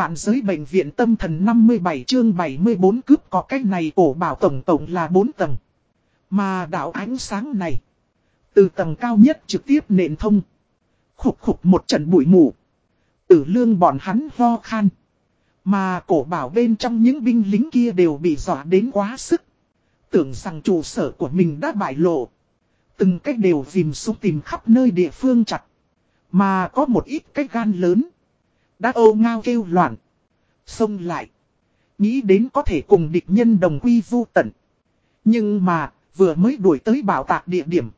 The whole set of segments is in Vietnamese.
Vạn giới bệnh viện tâm thần 57 chương 74 cướp có cách này cổ bảo tổng tổng là 4 tầng. Mà đạo ánh sáng này. Từ tầng cao nhất trực tiếp nền thông. Khục khục một trận bụi mù. Tử lương bọn hắn ho khan. Mà cổ bảo bên trong những binh lính kia đều bị dọa đến quá sức. Tưởng rằng trụ sở của mình đã bại lộ. Từng cách đều dìm xuống tìm khắp nơi địa phương chặt. Mà có một ít cách gan lớn. Đã ô ngao kêu loạn. Xông lại. Nghĩ đến có thể cùng địch nhân đồng quy vu tận. Nhưng mà, vừa mới đuổi tới bảo tạc địa điểm.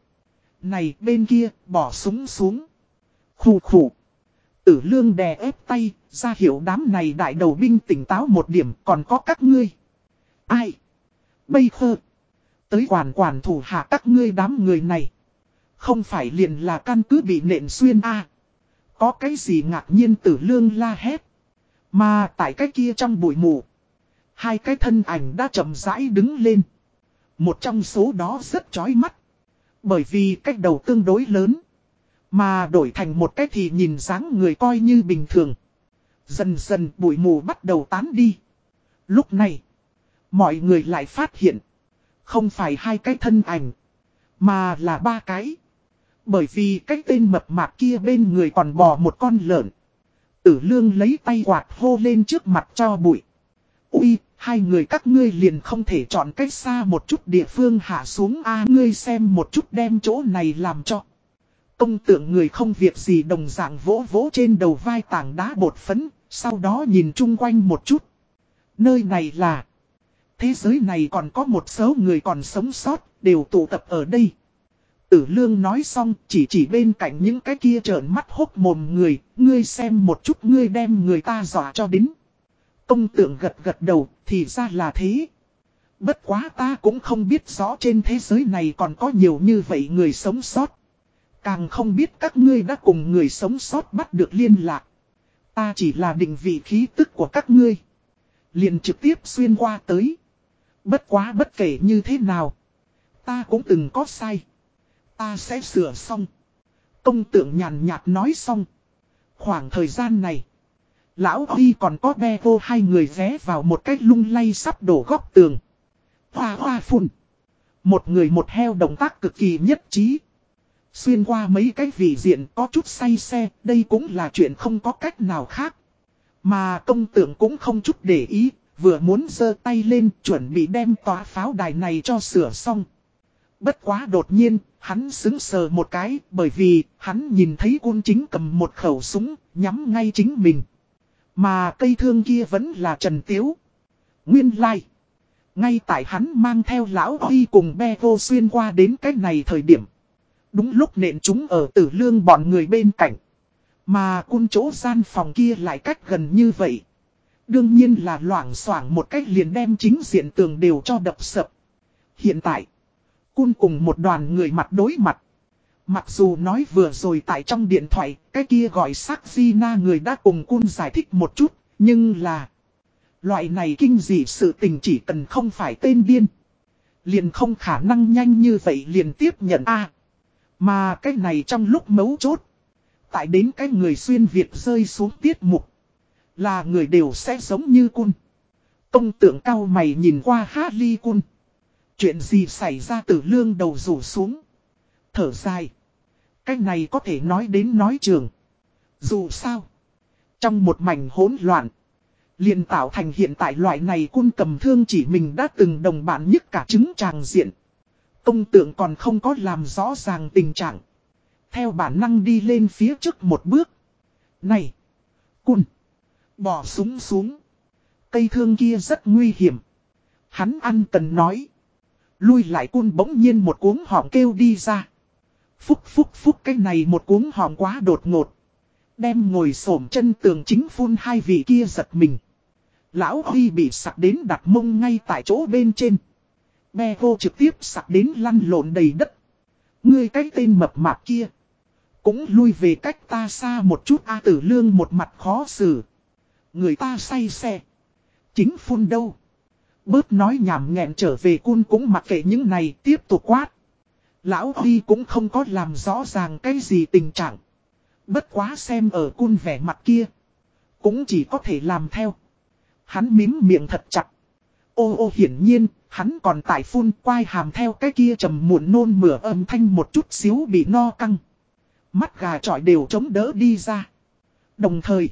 Này bên kia, bỏ súng xuống. Khủ khủ. Tử lương đè ép tay, ra hiểu đám này đại đầu binh tỉnh táo một điểm còn có các ngươi. Ai? Bây khơ. Tới quản quản thủ hạ các ngươi đám người này. Không phải liền là căn cứ bị nện xuyên a có cái gì ngạc nhiên tử lương la hét. Mà tại cái kia trong bụi mù. Hai cái thân ảnh đã chậm rãi đứng lên. Một trong số đó rất chói mắt. Bởi vì cách đầu tương đối lớn. Mà đổi thành một cách thì nhìn dáng người coi như bình thường. Dần dần bụi mù bắt đầu tán đi. Lúc này, mọi người lại phát hiện. Không phải hai cái thân ảnh, mà là ba cái. Bởi vì cái tên mập mạp kia bên người còn bò một con lợn. Tử lương lấy tay quạt hô lên trước mặt cho bụi. Ui, hai người các ngươi liền không thể chọn cách xa một chút địa phương hạ xuống a ngươi xem một chút đem chỗ này làm cho. Công tượng người không việc gì đồng dạng vỗ vỗ trên đầu vai tảng đá bột phấn, sau đó nhìn chung quanh một chút. Nơi này là... Thế giới này còn có một số người còn sống sót, đều tụ tập ở đây. Tử lương nói xong, chỉ chỉ bên cạnh những cái kia trợn mắt hốc mồm người, ngươi xem một chút ngươi đem người ta dọa cho đến. Công tượng gật gật đầu, thì ra là thế. Bất quá ta cũng không biết rõ trên thế giới này còn có nhiều như vậy người sống sót. Càng không biết các ngươi đã cùng người sống sót bắt được liên lạc. Ta chỉ là định vị khí tức của các ngươi. liền trực tiếp xuyên qua tới. Bất quá bất kể như thế nào. Ta cũng từng có sai. Ta sẽ sửa xong. Công tượng nhàn nhạt nói xong. Khoảng thời gian này. Lão Huy còn có be vô hai người ghé vào một cái lung lay sắp đổ góc tường. Hoa hoa phun. Một người một heo động tác cực kỳ nhất trí. Xuyên qua mấy cái vị diện có chút say xe, đây cũng là chuyện không có cách nào khác. Mà công tượng cũng không chút để ý, vừa muốn giơ tay lên chuẩn bị đem tòa pháo đài này cho sửa xong. Bất quá đột nhiên, hắn xứng sờ một cái bởi vì hắn nhìn thấy quân chính cầm một khẩu súng nhắm ngay chính mình. Mà cây thương kia vẫn là Trần Tiếu. Nguyên lai. Like. Ngay tại hắn mang theo lão Huy cùng be vô xuyên qua đến cái này thời điểm. Đúng lúc nện chúng ở tử lương bọn người bên cạnh. Mà cung chỗ gian phòng kia lại cách gần như vậy. Đương nhiên là loảng xoảng một cách liền đem chính diện tường đều cho đập sập. Hiện tại, cun cùng một đoàn người mặt đối mặt. Mặc dù nói vừa rồi tại trong điện thoại, cái kia gọi sắc di na người đã cùng cun giải thích một chút, nhưng là... Loại này kinh dị sự tình chỉ cần không phải tên điên. Liền không khả năng nhanh như vậy liền tiếp nhận a Mà cái này trong lúc mấu chốt. Tại đến cái người xuyên Việt rơi xuống tiết mục. Là người đều sẽ giống như cun. Công tượng cao mày nhìn qua Harley cun. Chuyện gì xảy ra từ lương đầu rủ xuống. Thở dài. cách này có thể nói đến nói trường. Dù sao. Trong một mảnh hỗn loạn. liền tạo thành hiện tại loại này cun cầm thương chỉ mình đã từng đồng bản nhất cả chứng tràng diện. Công tượng còn không có làm rõ ràng tình trạng. Theo bản năng đi lên phía trước một bước. Này! Cun! Bỏ súng xuống. Cây thương kia rất nguy hiểm. Hắn ăn cần nói. Lui lại cun bỗng nhiên một cuống họng kêu đi ra. Phúc phúc phúc, cái này một cuống họng quá đột ngột. Đem ngồi xổm chân tường chính phun hai vị kia giật mình. Lão Huy bị sặc đến đặt mông ngay tại chỗ bên trên. Bè vô trực tiếp sặc đến lăn lộn đầy đất. Ngươi cái tên mập mạp kia. Cũng lui về cách ta xa một chút, A tử lương một mặt khó xử. Người ta say xe. Chính phun đâu. Bớt nói nhảm nghẹn trở về cun cũng mặc kệ những này tiếp tục quát. Lão Huy cũng không có làm rõ ràng cái gì tình trạng. Bất quá xem ở cun vẻ mặt kia. Cũng chỉ có thể làm theo. Hắn mím miệng thật chặt. Ô ô hiển nhiên, hắn còn tại phun quai hàm theo cái kia trầm muộn nôn mửa âm thanh một chút xíu bị no căng. Mắt gà trọi đều chống đỡ đi ra. Đồng thời,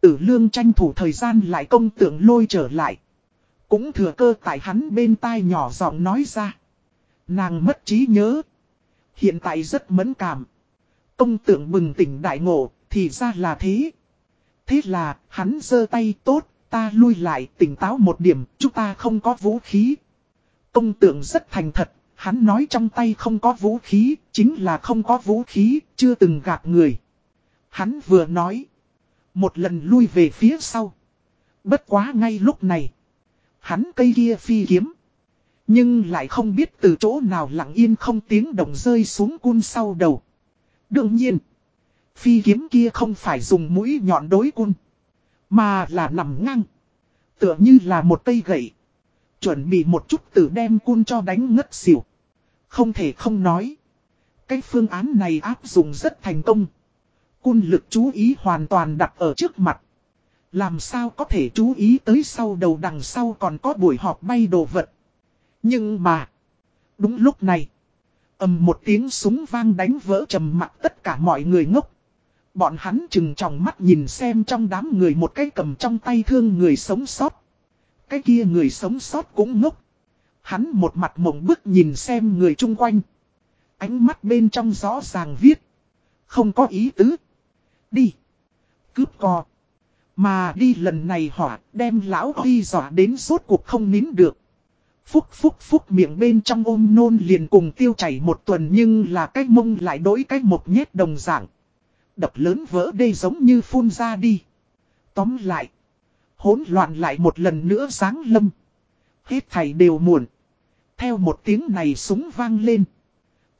tử lương tranh thủ thời gian lại công tượng lôi trở lại. Cũng thừa cơ tại hắn bên tai nhỏ giọng nói ra. Nàng mất trí nhớ. Hiện tại rất mẫn cảm. Công tượng bừng tỉnh đại ngộ, thì ra là thế. Thế là, hắn giơ tay tốt, ta lui lại tỉnh táo một điểm, chúng ta không có vũ khí. Công tượng rất thành thật, hắn nói trong tay không có vũ khí, chính là không có vũ khí, chưa từng gạt người. Hắn vừa nói, một lần lui về phía sau. Bất quá ngay lúc này, hắn cây kia phi kiếm. Nhưng lại không biết từ chỗ nào lặng yên không tiếng động rơi xuống cun sau đầu. Đương nhiên, phi kiếm kia không phải dùng mũi nhọn đối cun. Mà là nằm ngang. Tựa như là một cây gậy. Chuẩn bị một chút tử đem cun cho đánh ngất xỉu. Không thể không nói. Cái phương án này áp dụng rất thành công. Cun lực chú ý hoàn toàn đặt ở trước mặt. Làm sao có thể chú ý tới sau đầu đằng sau còn có buổi họp bay đồ vật. Nhưng mà. Đúng lúc này. ầm một tiếng súng vang đánh vỡ trầm mặt tất cả mọi người ngốc. Bọn hắn chừng tròng mắt nhìn xem trong đám người một cái cầm trong tay thương người sống sót. Cái kia người sống sót cũng ngốc. Hắn một mặt mộng bức nhìn xem người chung quanh. Ánh mắt bên trong rõ ràng viết. Không có ý tứ. Đi. Cướp co. Mà đi lần này hỏa, đem lão huy dọa đến suốt cuộc không nín được. Phúc phúc phúc miệng bên trong ôm nôn liền cùng tiêu chảy một tuần nhưng là cái mông lại đổi cái một nhét đồng dạng. Đập lớn vỡ đây giống như phun ra đi. Tóm lại. Hỗn loạn lại một lần nữa sáng lâm. Hết thầy đều muộn. Theo một tiếng này súng vang lên.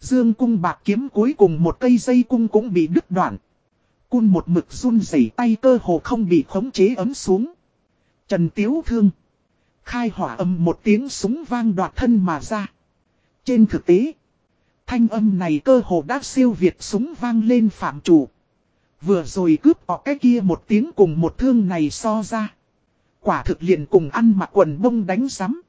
Dương cung bạc kiếm cuối cùng một cây dây cung cũng bị đứt đoạn. Cun một mực run rẩy tay cơ hồ không bị khống chế ấm xuống. Trần Tiếu Thương. Khai hỏa âm một tiếng súng vang đoạt thân mà ra. Trên thực tế. Thanh âm này cơ hồ đã siêu việt súng vang lên phạm chủ. Vừa rồi cướp họ cái kia một tiếng cùng một thương này so ra. Quả thực liền cùng ăn mặc quần bông đánh sắm.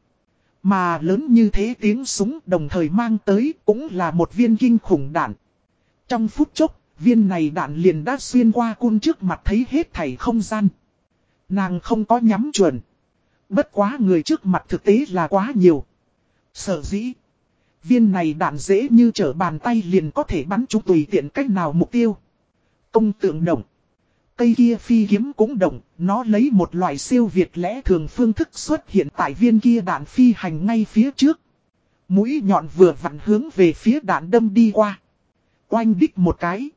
Mà lớn như thế tiếng súng đồng thời mang tới cũng là một viên kinh khủng đạn. Trong phút chốc, viên này đạn liền đã xuyên qua cun trước mặt thấy hết thảy không gian. Nàng không có nhắm chuẩn. Bất quá người trước mặt thực tế là quá nhiều. Sở dĩ. Viên này đạn dễ như trở bàn tay liền có thể bắn chúng tùy tiện cách nào mục tiêu. Công tượng động. Cây kia phi kiếm cũng động, nó lấy một loại siêu việt lẽ thường phương thức xuất hiện tại viên kia đạn phi hành ngay phía trước. Mũi nhọn vừa vặn hướng về phía đạn đâm đi qua. Oanh đích một cái.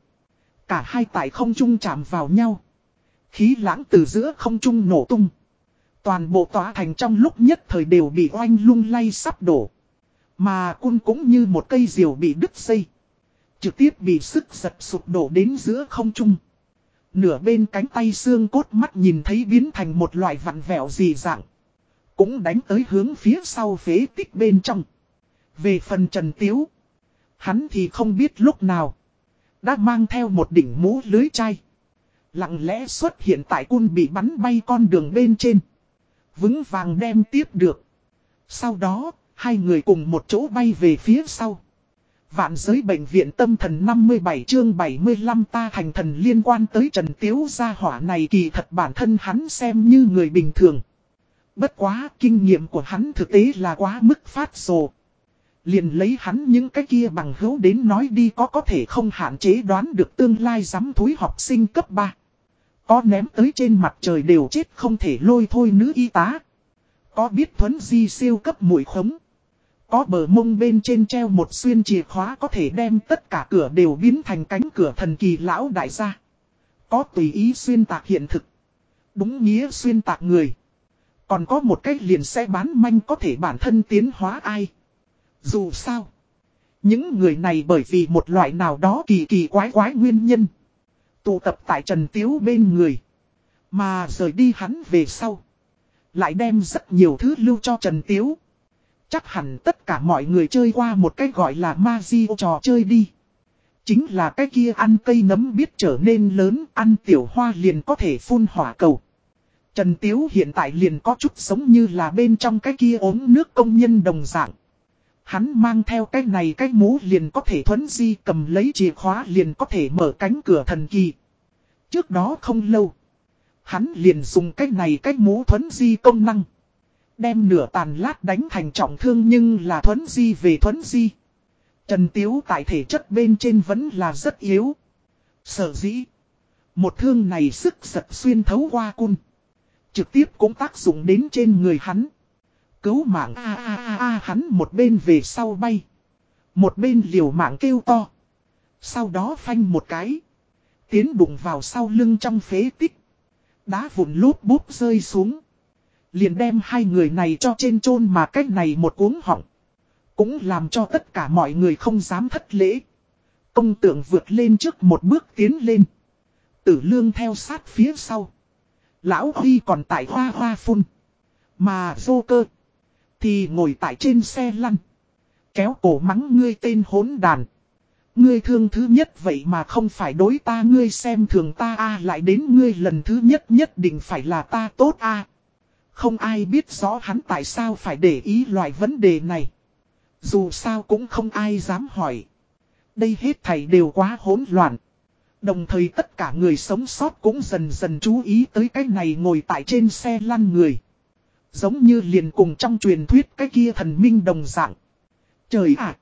Cả hai tại không trung chạm vào nhau. Khí lãng từ giữa không trung nổ tung. Toàn bộ tòa thành trong lúc nhất thời đều bị oanh lung lay sắp đổ. Mà cun cũng như một cây diều bị đứt dây. Trực tiếp bị sức giật sụp đổ đến giữa không trung. Nửa bên cánh tay xương cốt mắt nhìn thấy biến thành một loại vặn vẹo dị dạng. Cũng đánh tới hướng phía sau phế tích bên trong. Về phần Trần Tiếu. Hắn thì không biết lúc nào. Đã mang theo một đỉnh mũ lưới chai. Lặng lẽ xuất hiện tại cun bị bắn bay con đường bên trên. Vững vàng đem tiếp được. Sau đó, hai người cùng một chỗ bay về phía sau. Vạn giới bệnh viện tâm thần 57 chương 75 ta thành thần liên quan tới Trần Tiếu gia hỏa này kỳ thật bản thân hắn xem như người bình thường. Bất quá, kinh nghiệm của hắn thực tế là quá mức phát rồ. Liền lấy hắn những cái kia bằng hữu đến nói đi có có thể không hạn chế đoán được tương lai giám thúi học sinh cấp 3. Có ném tới trên mặt trời đều chết không thể lôi thôi nữ y tá. Có biết thuấn di siêu cấp mũi khống. Có bờ mông bên trên treo một xuyên chìa khóa có thể đem tất cả cửa đều biến thành cánh cửa thần kỳ lão đại gia. Có tùy ý xuyên tạc hiện thực. Đúng nghĩa xuyên tạc người. Còn có một cách liền xe bán manh có thể bản thân tiến hóa ai. Dù sao. Những người này bởi vì một loại nào đó kỳ kỳ quái quái nguyên nhân. Tụ tập tại Trần Tiếu bên người. Mà rời đi hắn về sau. Lại đem rất nhiều thứ lưu cho Trần Tiếu. Chắc hẳn tất cả mọi người chơi qua một cái gọi là Mazio trò chơi đi. Chính là cái kia ăn cây nấm biết trở nên lớn, ăn tiểu hoa liền có thể phun hỏa cầu. Trần Tiếu hiện tại liền có chút giống như là bên trong cái kia ốm nước công nhân đồng dạng. Hắn mang theo cái này cái mũ liền có thể thuấn di cầm lấy chìa khóa liền có thể mở cánh cửa thần kỳ. Trước đó không lâu. Hắn liền dùng cái này cái mũ thuấn di công năng. Đem nửa tàn lát đánh thành trọng thương nhưng là thuấn di về thuấn di. Trần Tiếu tại thể chất bên trên vẫn là rất yếu. Sở dĩ. Một thương này sức giật xuyên thấu qua cun. Trực tiếp cũng tác dụng đến trên người hắn. Cứu mạng a a a a, hắn một bên về sau bay. Một bên liều mạng kêu to. Sau đó phanh một cái. Tiến đụng vào sau lưng trong phế tích. Đá vụn lút bút rơi xuống. Liền đem hai người này cho trên chôn mà cách này một cuống họng. Cũng làm cho tất cả mọi người không dám thất lễ. Công tượng vượt lên trước một bước tiến lên. Tử lương theo sát phía sau. Lão Huy còn tại hoa hoa phun. Mà vô cơ. Thì ngồi tại trên xe lăn. Kéo cổ mắng ngươi tên hốn đàn. Ngươi thương thứ nhất vậy mà không phải đối ta, ngươi xem thường ta a, lại đến ngươi lần thứ nhất nhất định phải là ta tốt a Không ai biết rõ hắn tại sao phải để ý loại vấn đề này. Dù sao cũng không ai dám hỏi. Đây hết thảy đều quá hỗn loạn. Đồng thời tất cả người sống sót cũng dần dần chú ý tới cái này ngồi tại trên xe lăn người. Giống như liền cùng trong truyền thuyết cái kia thần minh đồng dạng. Trời ạ!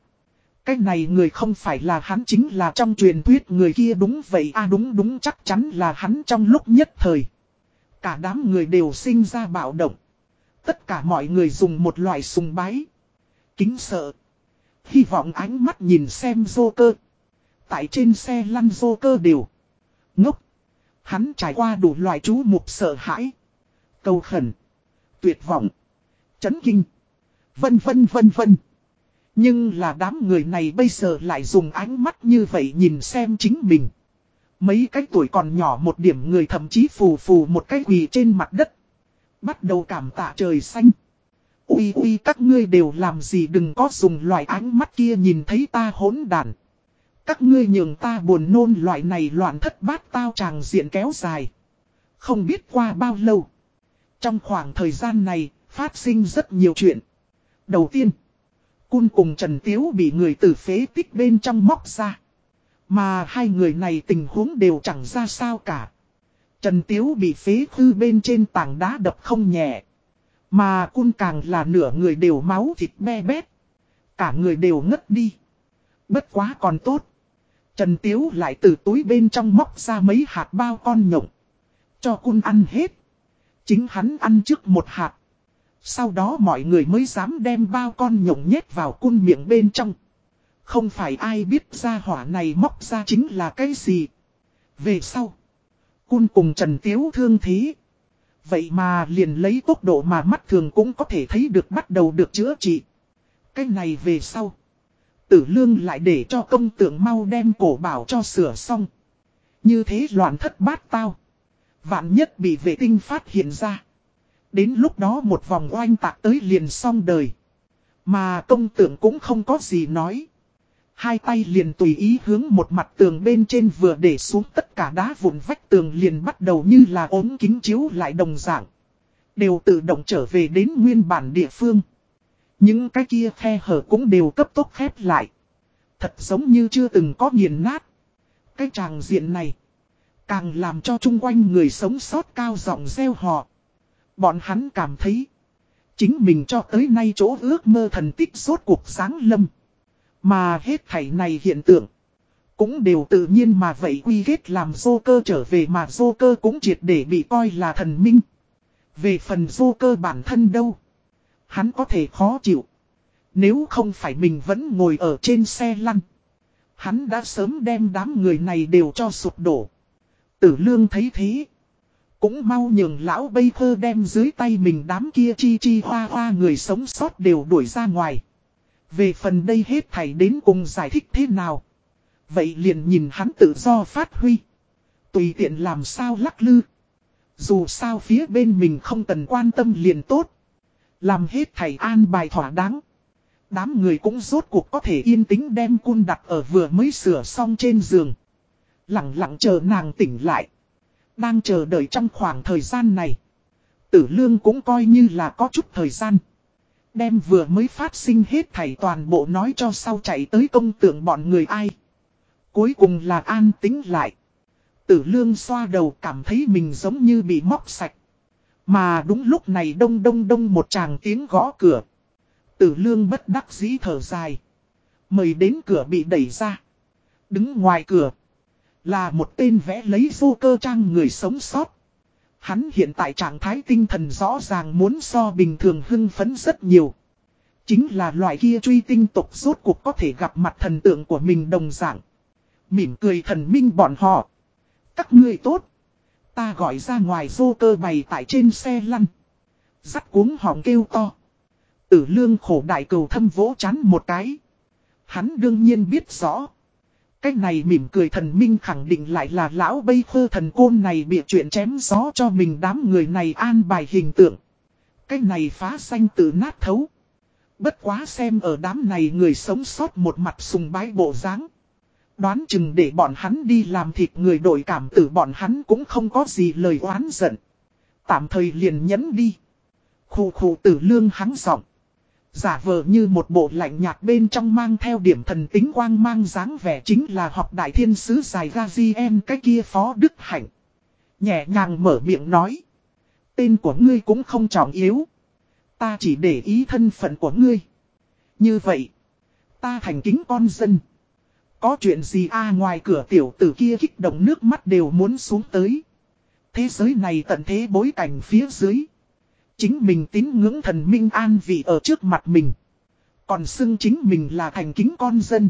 cái này người không phải là hắn chính là trong truyền thuyết người kia đúng vậy a đúng đúng, chắc chắn là hắn trong lúc nhất thời. Cả đám người đều sinh ra bạo động. Tất cả mọi người dùng một loại sùng bái. Kính sợ. Hy vọng ánh mắt nhìn xem Joker. cơ. Tại trên xe lăn Joker cơ đều. Ngốc. Hắn trải qua đủ loại chú mục sợ hãi. Cầu khẩn. Tuyệt vọng. Chấn kinh. Vân vân vân vân. Nhưng là đám người này bây giờ lại dùng ánh mắt như vậy nhìn xem chính mình. Mấy cái tuổi còn nhỏ một điểm người thậm chí phù phù một cái quỳ trên mặt đất. Bắt đầu cảm tạ trời xanh. Ui ui, các ngươi đều làm gì đừng có dùng loại ánh mắt kia nhìn thấy ta hỗn đàn. Các ngươi nhường ta buồn nôn, loại này loạn thất bát tao tràng diện kéo dài. Không biết qua bao lâu. Trong khoảng thời gian này, phát sinh rất nhiều chuyện. Đầu tiên, Cun cùng Trần Tiếu bị người từ phế tích bên trong móc ra. Mà hai người này tình huống đều chẳng ra sao cả. Trần Tiếu bị phế khư bên trên tảng đá đập không nhẹ. Mà cun càng là nửa người đều máu thịt be bét. Cả người đều ngất đi. Bất quá còn tốt. Trần Tiếu lại từ túi bên trong móc ra mấy hạt bao con nhộng. Cho cun ăn hết. Chính hắn ăn trước một hạt. Sau đó mọi người mới dám đem bao con nhộng nhét vào cun miệng bên trong. Không phải ai biết ra hỏa này móc ra chính là cái gì. Về sau. Cun cùng Trần Tiếu thương thế. Vậy mà liền lấy tốc độ mà mắt thường cũng có thể thấy được bắt đầu được chữa trị. Cái này về sau. Tử lương lại để cho công tượng mau đem cổ bảo cho sửa xong. Như thế loạn thất bát tao. Vạn nhất bị vệ tinh phát hiện ra. Đến lúc đó một vòng oanh tạc tới liền xong đời. Mà công tượng cũng không có gì nói. Hai tay liền tùy ý hướng một mặt tường bên trên vừa để xuống tất cả đá vụn vách tường liền bắt đầu như là ốm kính chiếu lại đồng dạng. Đều tự động trở về đến nguyên bản địa phương. Những cái kia khe hở cũng đều cấp tốc khép lại. Thật giống như chưa từng có nghiền nát. Cái tràng diện này. Càng làm cho chung quanh người sống sót cao giọng gieo họ. Bọn hắn cảm thấy. Chính mình cho tới nay chỗ ước mơ thần tích suốt cuộc sáng lâm. Mà hết thảy này hiện tượng. Cũng đều tự nhiên mà vậy quy kết làm dô cơ trở về mà dô cơ cũng triệt để bị coi là thần minh. Về phần dô cơ bản thân đâu. Hắn có thể khó chịu. Nếu không phải mình vẫn ngồi ở trên xe lăn. Hắn đã sớm đem đám người này đều cho sụp đổ. Tử lương thấy thế. Cũng mau nhường lão bây thơ đem dưới tay mình đám kia chi chi hoa hoa người sống sót đều đuổi ra ngoài. Về phần đây hết thảy đến cùng giải thích thế nào. Vậy liền nhìn hắn tự do phát huy. Tùy tiện làm sao lắc lư. Dù sao phía bên mình không cần quan tâm liền tốt. Làm hết thầy an bài thỏa đáng. Đám người cũng rốt cuộc có thể yên tĩnh đem cun đặt ở vừa mới sửa xong trên giường. Lặng lặng chờ nàng tỉnh lại. Đang chờ đợi trong khoảng thời gian này. Tử lương cũng coi như là có chút thời gian. Đem vừa mới phát sinh hết thảy toàn bộ nói cho sau chạy tới công tượng bọn người ai. Cuối cùng là an tính lại. Tử lương xoa đầu cảm thấy mình giống như bị móc sạch. Mà đúng lúc này đông đông đông một chàng tiếng gõ cửa. Tử lương bất đắc dĩ thở dài. Mời đến cửa bị đẩy ra. Đứng ngoài cửa. Là một tên vẽ lấy vô cơ trang người sống sót. Hắn hiện tại trạng thái tinh thần rõ ràng muốn so bình thường hưng phấn rất nhiều. Chính là loại kia truy tinh tục rốt cuộc có thể gặp mặt thần tượng của mình đồng dạng. Mỉm cười thần minh bọn họ. Các ngươi tốt. Ta gọi ra ngoài vô cơ bày tại trên xe lăn. Dắt cuống họng kêu to. Tử lương khổ đại cầu thâm vỗ chán một cái. Hắn đương nhiên biết rõ. Cách này mỉm cười thần minh khẳng định lại là lão bây khơ thần côn này bị chuyện chém gió cho mình đám người này an bài hình tượng. Cách này phá xanh tự nát thấu. Bất quá xem ở đám này người sống sót một mặt sùng bái bộ dáng Đoán chừng để bọn hắn đi làm thịt người đổi cảm tử bọn hắn cũng không có gì lời oán giận. Tạm thời liền nhấn đi. Khu khu tử lương hắn giọng. Giả vờ như một bộ lạnh nhạt bên trong mang theo điểm thần tính quang mang dáng vẻ chính là học đại thiên sứ dài Gazien cái kia phó đức hạnh. Nhẹ nhàng mở miệng nói. Tên của ngươi cũng không trọng yếu. Ta chỉ để ý thân phận của ngươi. Như vậy, ta thành kính con dân. Có chuyện gì a ngoài cửa tiểu tử kia kích động nước mắt đều muốn xuống tới. Thế giới này tận thế bối cảnh phía dưới. Chính mình tín ngưỡng thần minh an vị ở trước mặt mình. Còn xưng chính mình là thành kính con dân.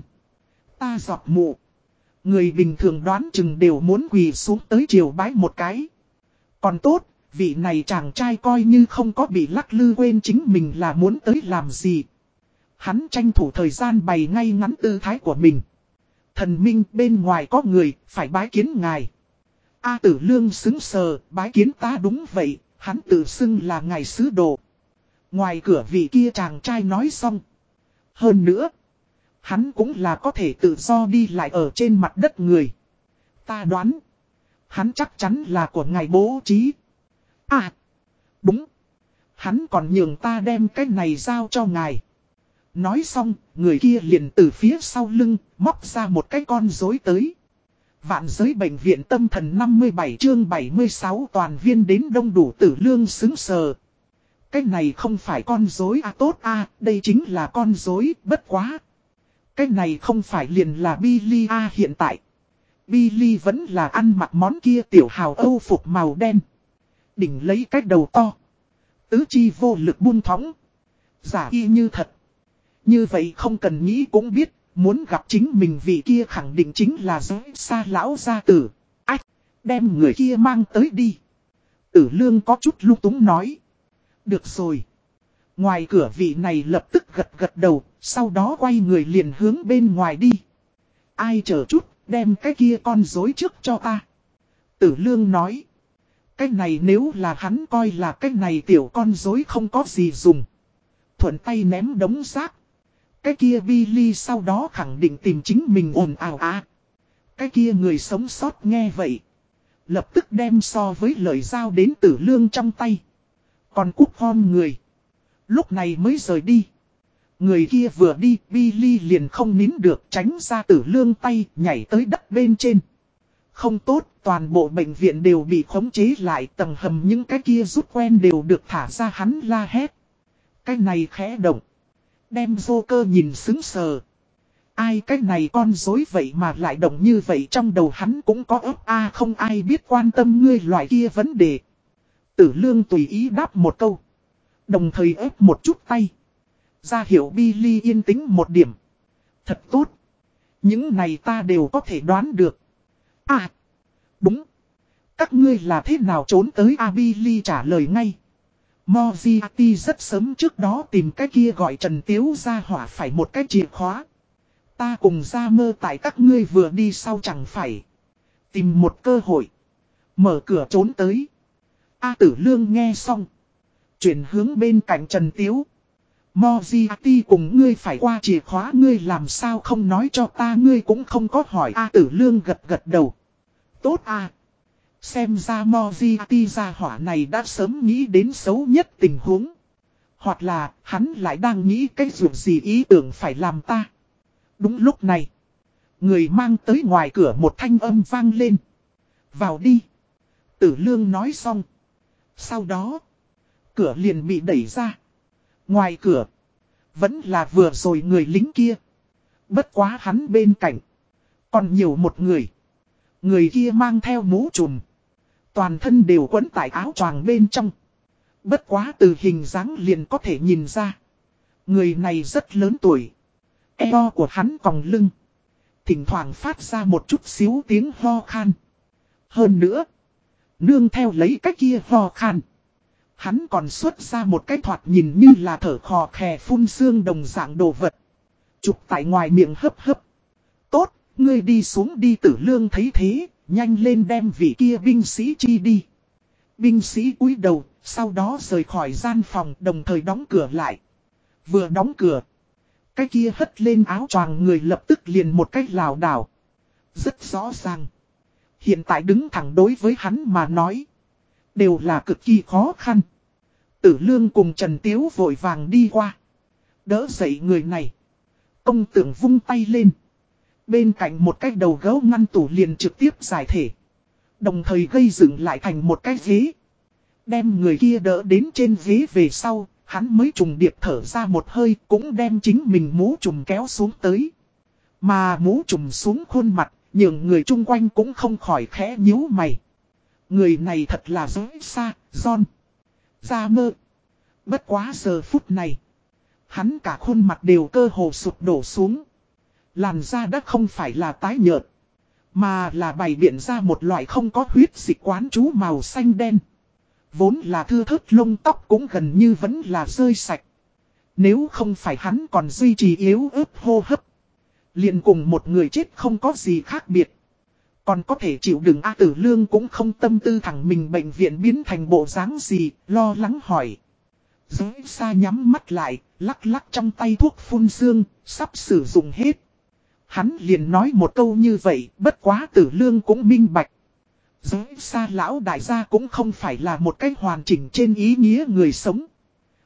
Ta giọt mụ. Người bình thường đoán chừng đều muốn quỳ xuống tới chiều bái một cái. Còn tốt, vị này chàng trai coi như không có bị lắc lư quên chính mình là muốn tới làm gì. Hắn tranh thủ thời gian bày ngay ngắn tư thái của mình. Thần minh bên ngoài có người, phải bái kiến ngài. A tử lương xứng sờ, bái kiến ta đúng vậy, hắn tự xưng là ngài sứ đồ. Ngoài cửa vị kia chàng trai nói xong. Hơn nữa, hắn cũng là có thể tự do đi lại ở trên mặt đất người. Ta đoán, hắn chắc chắn là của ngài bố trí. À, đúng. Hắn còn nhường ta đem cái này giao cho ngài. Nói xong, người kia liền từ phía sau lưng, móc ra một cái con rối tới. Vạn giới bệnh viện tâm thần 57 chương 76 toàn viên đến đông đủ tử lương xứng sờ. Cái này không phải con rối à tốt à, đây chính là con rối bất quá. Cái này không phải liền là Billy à hiện tại. Billy vẫn là ăn mặc món kia tiểu hào âu phục màu đen. Đỉnh lấy cái đầu to. Tứ chi vô lực buông thóng. Giả y như thật. Như vậy không cần nghĩ cũng biết, muốn gặp chính mình vị kia khẳng định chính là giới xa lão gia tử. Ách, đem người kia mang tới đi. Tử lương có chút lung túng nói. Được rồi. Ngoài cửa vị này lập tức gật gật đầu, sau đó quay người liền hướng bên ngoài đi. Ai chờ chút, đem cái kia con dối trước cho ta. Tử lương nói. Cái này nếu là hắn coi là cái này tiểu con dối không có gì dùng. Thuận tay ném đống xác. Cái kia Billy sau đó khẳng định tìm chính mình ồn ào á. Cái kia người sống sót nghe vậy. Lập tức đem so với lời giao đến tử lương trong tay. Còn cút hom người. Lúc này mới rời đi. Người kia vừa đi, Billy liền không nín được tránh ra tử lương tay, nhảy tới đất bên trên. Không tốt, toàn bộ bệnh viện đều bị khống chế lại, tầng hầm những cái kia rút quen đều được thả ra hắn la hét. Cái này khẽ động. Đem vô cơ nhìn xứng sờ. Ai cái này con dối vậy mà lại động như vậy trong đầu hắn cũng có ớt a, không ai biết quan tâm ngươi loại kia vấn đề. Tử lương tùy ý đáp một câu. Đồng thời ép một chút tay. Ra hiểu Billy yên tĩnh một điểm. Thật tốt. Những này ta đều có thể đoán được. À. Đúng. Các ngươi là thế nào trốn tới A Billy trả lời ngay. Moriarty rất sớm trước đó tìm cái kia gọi Trần Tiếu ra hỏa phải một cái chìa khóa. Ta cùng ra mơ tại các ngươi vừa đi sau chẳng phải. Tìm một cơ hội. Mở cửa trốn tới. A tử lương nghe xong. Chuyển hướng bên cạnh Trần Tiếu. Moziati cùng ngươi phải qua chìa khóa ngươi làm sao không nói cho ta ngươi cũng không có hỏi A tử lương gật gật đầu. Tốt à. Xem ra Moziati ra hỏa này đã sớm nghĩ đến xấu nhất tình huống. Hoặc là, hắn lại đang nghĩ cái dụng gì ý tưởng phải làm ta. Đúng lúc này. Người mang tới ngoài cửa một thanh âm vang lên. Vào đi. Tử lương nói xong. Sau đó. Cửa liền bị đẩy ra. Ngoài cửa. Vẫn là vừa rồi người lính kia. Bất quá hắn bên cạnh. Còn nhiều một người. Người kia mang theo mũ trùm. Toàn thân đều quấn tại áo choàng bên trong. Bất quá từ hình dáng liền có thể nhìn ra. Người này rất lớn tuổi. Eo của hắn còng lưng. Thỉnh thoảng phát ra một chút xíu tiếng ho khan. Hơn nữa. Nương theo lấy cái kia ho khan. Hắn còn xuất ra một cái thoạt nhìn như là thở khò khè phun xương đồng dạng đồ vật. Chụp tại ngoài miệng hấp hấp. Tốt, ngươi đi xuống đi tử lương thấy thế, nhanh lên đem vị kia binh sĩ chi đi. Binh sĩ cúi đầu, sau đó rời khỏi gian phòng đồng thời đóng cửa lại. Vừa đóng cửa. Cái kia hất lên áo choàng người lập tức liền một cách lào đảo. Rất rõ ràng. Hiện tại đứng thẳng đối với hắn mà nói. Đều là cực kỳ khó khăn. Tử lương cùng Trần Tiếu vội vàng đi qua. Đỡ dậy người này. Công tưởng vung tay lên. Bên cạnh một cái đầu gấu ngăn tủ liền trực tiếp giải thể. Đồng thời gây dựng lại thành một cái ghế. Đem người kia đỡ đến trên ghế về sau, hắn mới trùng điệp thở ra một hơi cũng đem chính mình mũ trùm kéo xuống tới. Mà mũ trùm xuống khuôn mặt, những người chung quanh cũng không khỏi khẽ nhíu mày. Người này thật là dối xa, John. Ra mơ. Bất quá giờ phút này. Hắn cả khuôn mặt đều cơ hồ sụp đổ xuống. Làn da đã không phải là tái nhợt. Mà là bày biện ra một loại không có huyết dịch quán chú màu xanh đen. Vốn là thưa thớt lông tóc cũng gần như vẫn là rơi sạch. Nếu không phải hắn còn duy trì yếu ớt hô hấp. liền cùng một người chết không có gì khác biệt. Còn có thể chịu đựng A tử lương cũng không tâm tư thẳng mình bệnh viện biến thành bộ dáng gì, lo lắng hỏi. Giới xa nhắm mắt lại, lắc lắc trong tay thuốc phun xương, sắp sử dụng hết. Hắn liền nói một câu như vậy, bất quá tử lương cũng minh bạch. Giới xa lão đại gia cũng không phải là một cách hoàn chỉnh trên ý nghĩa người sống.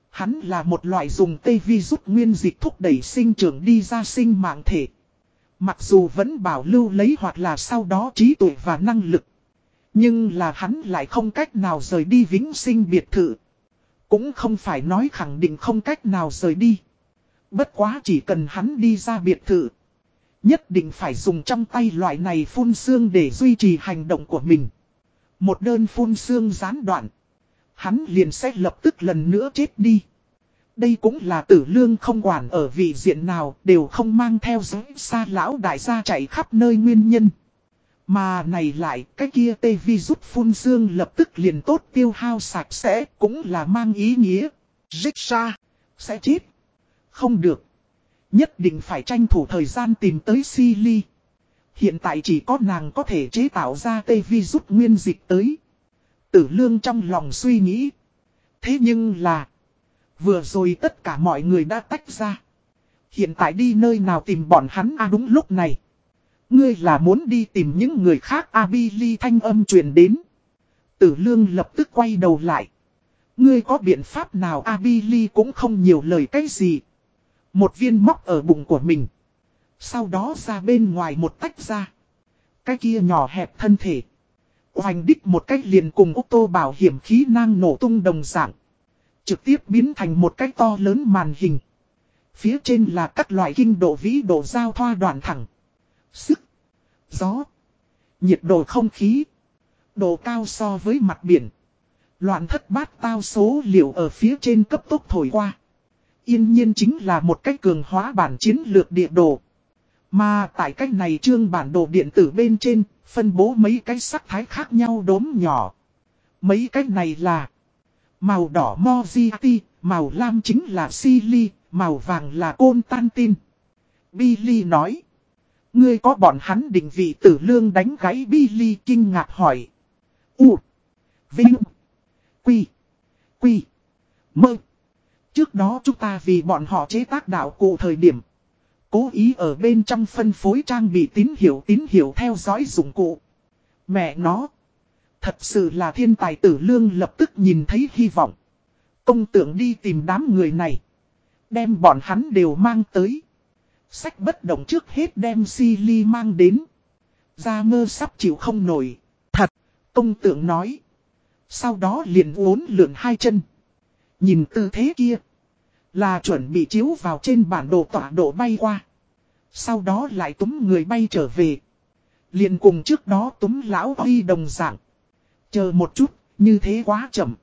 Hắn là một loại dùng tê vi rút nguyên dịch thúc đẩy sinh trưởng đi ra sinh mạng thể. Mặc dù vẫn bảo lưu lấy hoặc là sau đó trí tuệ và năng lực. Nhưng là hắn lại không cách nào rời đi vĩnh sinh biệt thự. Cũng không phải nói khẳng định không cách nào rời đi. Bất quá chỉ cần hắn đi ra biệt thự. Nhất định phải dùng trong tay loại này phun xương để duy trì hành động của mình. Một đơn phun xương gián đoạn. Hắn liền sẽ lập tức lần nữa chết đi. Đây cũng là tử lương không quản ở vị diện nào đều không mang theo giới xa lão đại gia chạy khắp nơi nguyên nhân. Mà này lại cái kia tê vi rút phun xương lập tức liền tốt tiêu hao sạch sẽ cũng là mang ý nghĩa. Rích xa, sẽ chết. Không được. Nhất định phải tranh thủ thời gian tìm tới Silly. Hiện tại chỉ có nàng có thể chế tạo ra tê vi rút nguyên dịch tới. Tử lương trong lòng suy nghĩ. Thế nhưng là... Vừa rồi tất cả mọi người đã tách ra. Hiện tại đi nơi nào tìm bọn hắn à đúng lúc này. Ngươi là muốn đi tìm những người khác à Billy thanh âm truyền đến. Tử lương lập tức quay đầu lại. Ngươi có biện pháp nào à Billy cũng không nhiều lời cái gì. Một viên móc ở bụng của mình. Sau đó ra bên ngoài một tách ra. Cái kia nhỏ hẹp thân thể. Hoành đích một cách liền cùng ô tô bảo hiểm khí năng nổ tung đồng dạng. Trực tiếp biến thành một cách to lớn màn hình. Phía trên là các loại kinh độ vĩ độ giao thoa đoạn thẳng. Sức. Gió. Nhiệt độ không khí. Độ cao so với mặt biển. Loạn thất bát tao số liệu ở phía trên cấp tốc thổi qua. Yên nhiên chính là một cách cường hóa bản chiến lược địa đồ. Mà tại cách này trương bản đồ điện tử bên trên, phân bố mấy cái sắc thái khác nhau đốm nhỏ. Mấy cách này là Màu đỏ Moziati, màu lam chính là Silly, màu vàng là Côn Tan Tin. Billy nói. Ngươi có bọn hắn định vị tử lương đánh gáy Billy kinh ngạc hỏi. U. Vinh. Quy. Quy. Mơ. Trước đó chúng ta vì bọn họ chế tác đạo cụ thời điểm. Cố ý ở bên trong phân phối trang bị tín hiệu tín hiệu theo dõi dụng cụ. Mẹ nó. Thật sự là thiên tài tử lương lập tức nhìn thấy hy vọng. Công tượng đi tìm đám người này. Đem bọn hắn đều mang tới. Sách bất động trước hết đem Silly mang đến. Gia mơ sắp chịu không nổi. Thật, công tượng nói. Sau đó liền uốn lượn hai chân. Nhìn tư thế kia. Là chuẩn bị chiếu vào trên bản đồ tọa độ bay qua. Sau đó lại túm người bay trở về. Liền cùng trước đó túm lão huy đồng dạng. Chờ một chút, như thế quá chậm.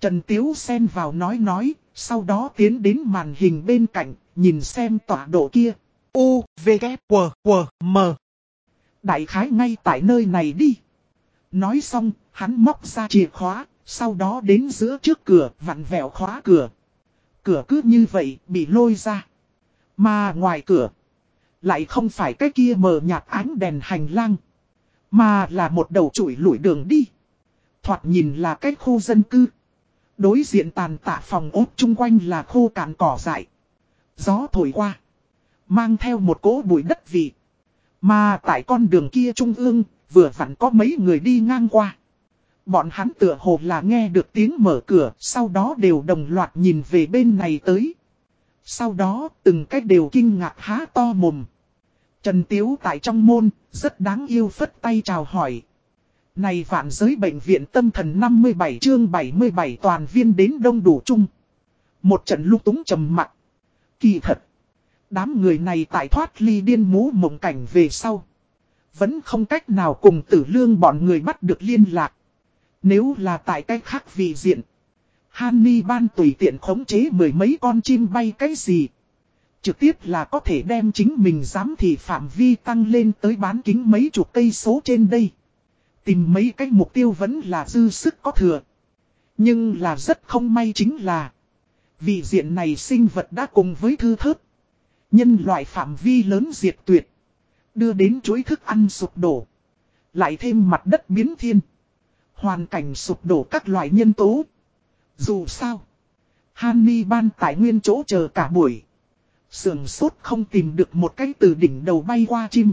Trần Tiếu xen vào nói nói, sau đó tiến đến màn hình bên cạnh, nhìn xem tọa độ kia. U, V, K, W, W, M. Đại khái ngay tại nơi này đi. Nói xong, hắn móc ra chìa khóa, sau đó đến giữa trước cửa, vặn vẹo khóa cửa. Cửa cứ như vậy, bị lôi ra. Mà ngoài cửa, lại không phải cái kia mờ nhạt ánh đèn hành lang. Mà là một đầu chuỗi lủi đường đi. Thoạt nhìn là cái khu dân cư. Đối diện tàn tạ phòng ốt chung quanh là khô cạn cỏ dại. Gió thổi qua. Mang theo một cỗ bụi đất vị. Mà tại con đường kia trung ương, vừa vặn có mấy người đi ngang qua. Bọn hắn tựa hồ là nghe được tiếng mở cửa, sau đó đều đồng loạt nhìn về bên này tới. Sau đó, từng cách đều kinh ngạc há to mồm. Trần Tiếu tại trong môn, rất đáng yêu phất tay chào hỏi. Này vạn giới bệnh viện tâm thần 57 chương 77 toàn viên đến đông đủ chung. Một trận lúc túng trầm mặt. Kỳ thật. Đám người này tại thoát ly điên mũ mộng cảnh về sau. Vẫn không cách nào cùng tử lương bọn người bắt được liên lạc. Nếu là tại cách khác vì diện. Hanni ban tùy tiện khống chế mười mấy con chim bay cái gì. Trực tiếp là có thể đem chính mình dám thì phạm vi tăng lên tới bán kính mấy chục cây số trên đây. Tìm mấy cái mục tiêu vẫn là dư sức có thừa. Nhưng là rất không may chính là. Vì diện này sinh vật đã cùng với thư thớt. Nhân loại phạm vi lớn diệt tuyệt. Đưa đến chuỗi thức ăn sụp đổ. Lại thêm mặt đất biến thiên. Hoàn cảnh sụp đổ các loại nhân tố. Dù sao. Hanni ban tại nguyên chỗ chờ cả buổi. Sườn sốt không tìm được một cái từ đỉnh đầu bay qua chim.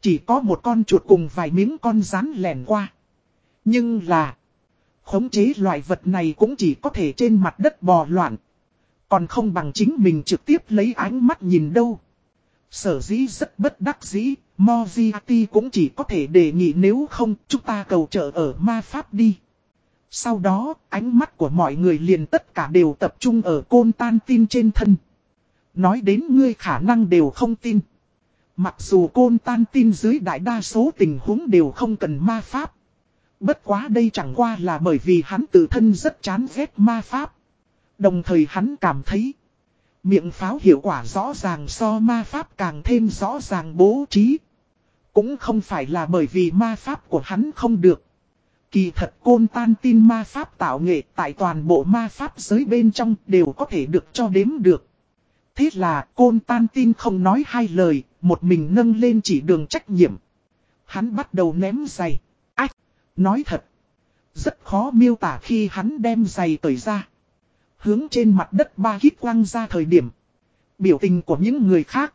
Chỉ có một con chuột cùng vài miếng con rán lèn qua. Nhưng là. Khống chế loại vật này cũng chỉ có thể trên mặt đất bò loạn. Còn không bằng chính mình trực tiếp lấy ánh mắt nhìn đâu. Sở dĩ rất bất đắc dĩ, Moriarty cũng chỉ có thể đề nghị nếu không chúng ta cầu trợ ở ma pháp đi. Sau đó, ánh mắt của mọi người liền tất cả đều tập trung ở côn tan tin trên thân. Nói đến ngươi khả năng đều không tin. Mặc dù côn tan tin dưới đại đa số tình huống đều không cần ma pháp. Bất quá đây chẳng qua là bởi vì hắn tự thân rất chán ghét ma pháp. Đồng thời hắn cảm thấy miệng pháo hiệu quả rõ ràng so ma pháp càng thêm rõ ràng bố trí. Cũng không phải là bởi vì ma pháp của hắn không được. Kỳ thật côn tan tin ma pháp tạo nghệ tại toàn bộ ma pháp giới bên trong đều có thể được cho đếm được. Thế là côn tan tin không nói hai lời, một mình nâng lên chỉ đường trách nhiệm. Hắn bắt đầu ném giày. Ách, nói thật. Rất khó miêu tả khi hắn đem giày tởi ra. Hướng trên mặt đất ba hít quăng ra thời điểm. Biểu tình của những người khác.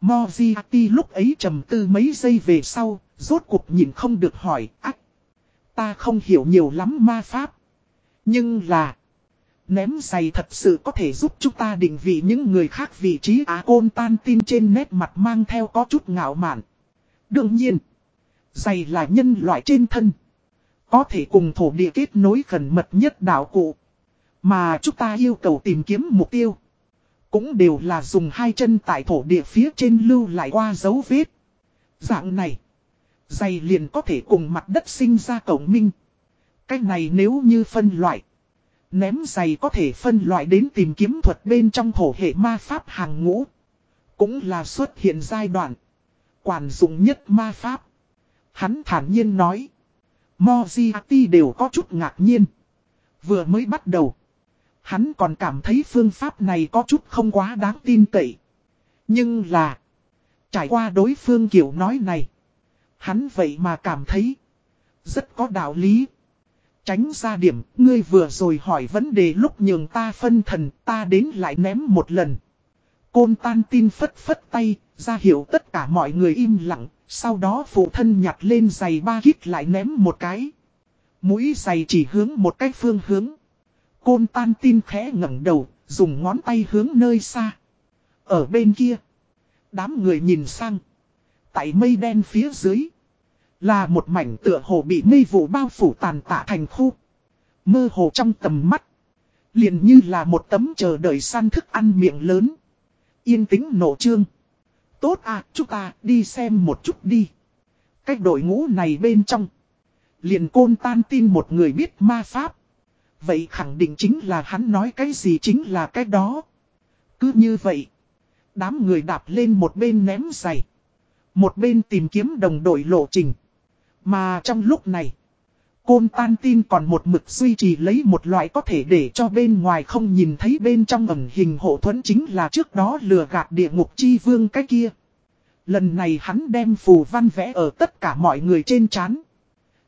Moriarty lúc ấy trầm tư mấy giây về sau, rốt cuộc nhìn không được hỏi, ách. Ta không hiểu nhiều lắm ma pháp. Nhưng là... Ném giày thật sự có thể giúp chúng ta định vị những người khác vị trí à? á côn tan tin trên nét mặt mang theo có chút ngạo mạn. Đương nhiên, giày là nhân loại trên thân. Có thể cùng thổ địa kết nối gần mật nhất đảo cụ. Mà chúng ta yêu cầu tìm kiếm mục tiêu. Cũng đều là dùng hai chân tại thổ địa phía trên lưu lại qua dấu vết. Dạng này, giày liền có thể cùng mặt đất sinh ra cổng minh. Cách này nếu như phân loại. Ném giày có thể phân loại đến tìm kiếm thuật bên trong thổ hệ ma pháp hàng ngũ. Cũng là xuất hiện giai đoạn. Quản dụng nhất ma pháp. Hắn thản nhiên nói. Moziati đều có chút ngạc nhiên. Vừa mới bắt đầu. Hắn còn cảm thấy phương pháp này có chút không quá đáng tin cậy. Nhưng là. Trải qua đối phương kiểu nói này. Hắn vậy mà cảm thấy. Rất có đạo lý. Tránh ra điểm, ngươi vừa rồi hỏi vấn đề lúc nhường ta phân thần, ta đến lại ném một lần. Côn tan tin phất phất tay, ra hiệu tất cả mọi người im lặng, sau đó phụ thân nhặt lên giày ba kít lại ném một cái. Mũi giày chỉ hướng một cái phương hướng. Côn tan tin khẽ ngẩng đầu, dùng ngón tay hướng nơi xa. Ở bên kia, đám người nhìn sang. Tại mây đen phía dưới, là một mảnh tựa hồ bị mây vụ bao phủ tàn tạ thành khu. Mơ hồ trong tầm mắt, liền như là một tấm chờ đợi săn thức ăn miệng lớn. Yên tĩnh nổ trương. Tốt à, chúng ta đi xem một chút đi. Cách đội ngũ này bên trong. Liền côn tan tin một người biết ma pháp. Vậy khẳng định chính là hắn nói cái gì chính là cái đó. Cứ như vậy. Đám người đạp lên một bên ném giày. Một bên tìm kiếm đồng đội lộ trình. Mà trong lúc này. Côn tan tin còn một mực duy trì lấy một loại có thể để cho bên ngoài không nhìn thấy bên trong ẩn hình hộ thuẫn chính là trước đó lừa gạt địa ngục chi vương cái kia. Lần này hắn đem phù văn vẽ ở tất cả mọi người trên chán.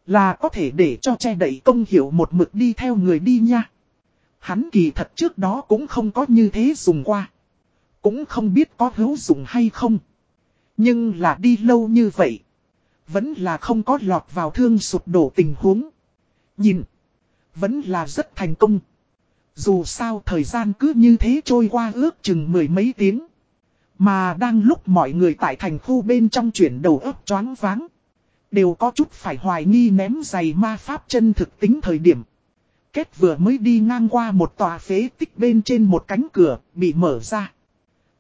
Là có thể để cho che đẩy công hiểu một mực đi theo người đi nha. Hắn kỳ thật trước đó cũng không có như thế dùng qua. Cũng không biết có hữu dụng hay không. Nhưng là đi lâu như vậy. Vẫn là không có lọt vào thương sụp đổ tình huống. Nhìn. Vẫn là rất thành công. Dù sao thời gian cứ như thế trôi qua ước chừng mười mấy tiếng. Mà đang lúc mọi người tại thành khu bên trong chuyển đầu ấp choáng váng. Đều có chút phải hoài nghi ném giày ma pháp chân thực tính thời điểm. Kết vừa mới đi ngang qua một tòa phế tích bên trên một cánh cửa, bị mở ra.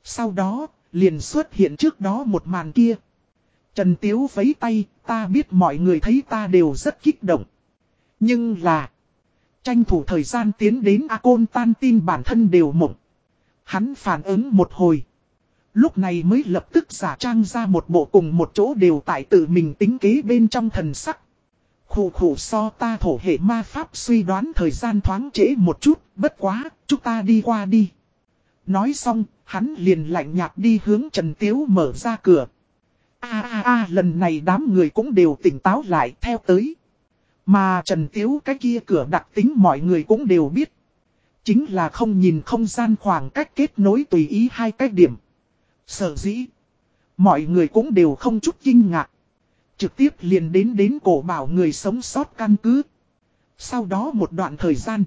Sau đó, liền xuất hiện trước đó một màn kia. Trần Tiếu vấy tay, ta biết mọi người thấy ta đều rất kích động. Nhưng là, tranh thủ thời gian tiến đến A Côn tan tin bản thân đều mộng. Hắn phản ứng một hồi. Lúc này mới lập tức giả trang ra một bộ cùng một chỗ đều tại tự mình tính kế bên trong thần sắc. Khủ khủ so ta thổ hệ ma pháp suy đoán thời gian thoáng trễ một chút, bất quá, chúng ta đi qua đi. Nói xong, hắn liền lạnh nhạt đi hướng Trần Tiếu mở ra cửa. a a a lần này đám người cũng đều tỉnh táo lại theo tới. Mà Trần Tiếu cái kia cửa đặc tính mọi người cũng đều biết. Chính là không nhìn không gian khoảng cách kết nối tùy ý hai cái điểm. Sở dĩ. Mọi người cũng đều không chút kinh ngạc. Trực tiếp liền đến đến cổ bảo người sống sót căn cứ. Sau đó một đoạn thời gian.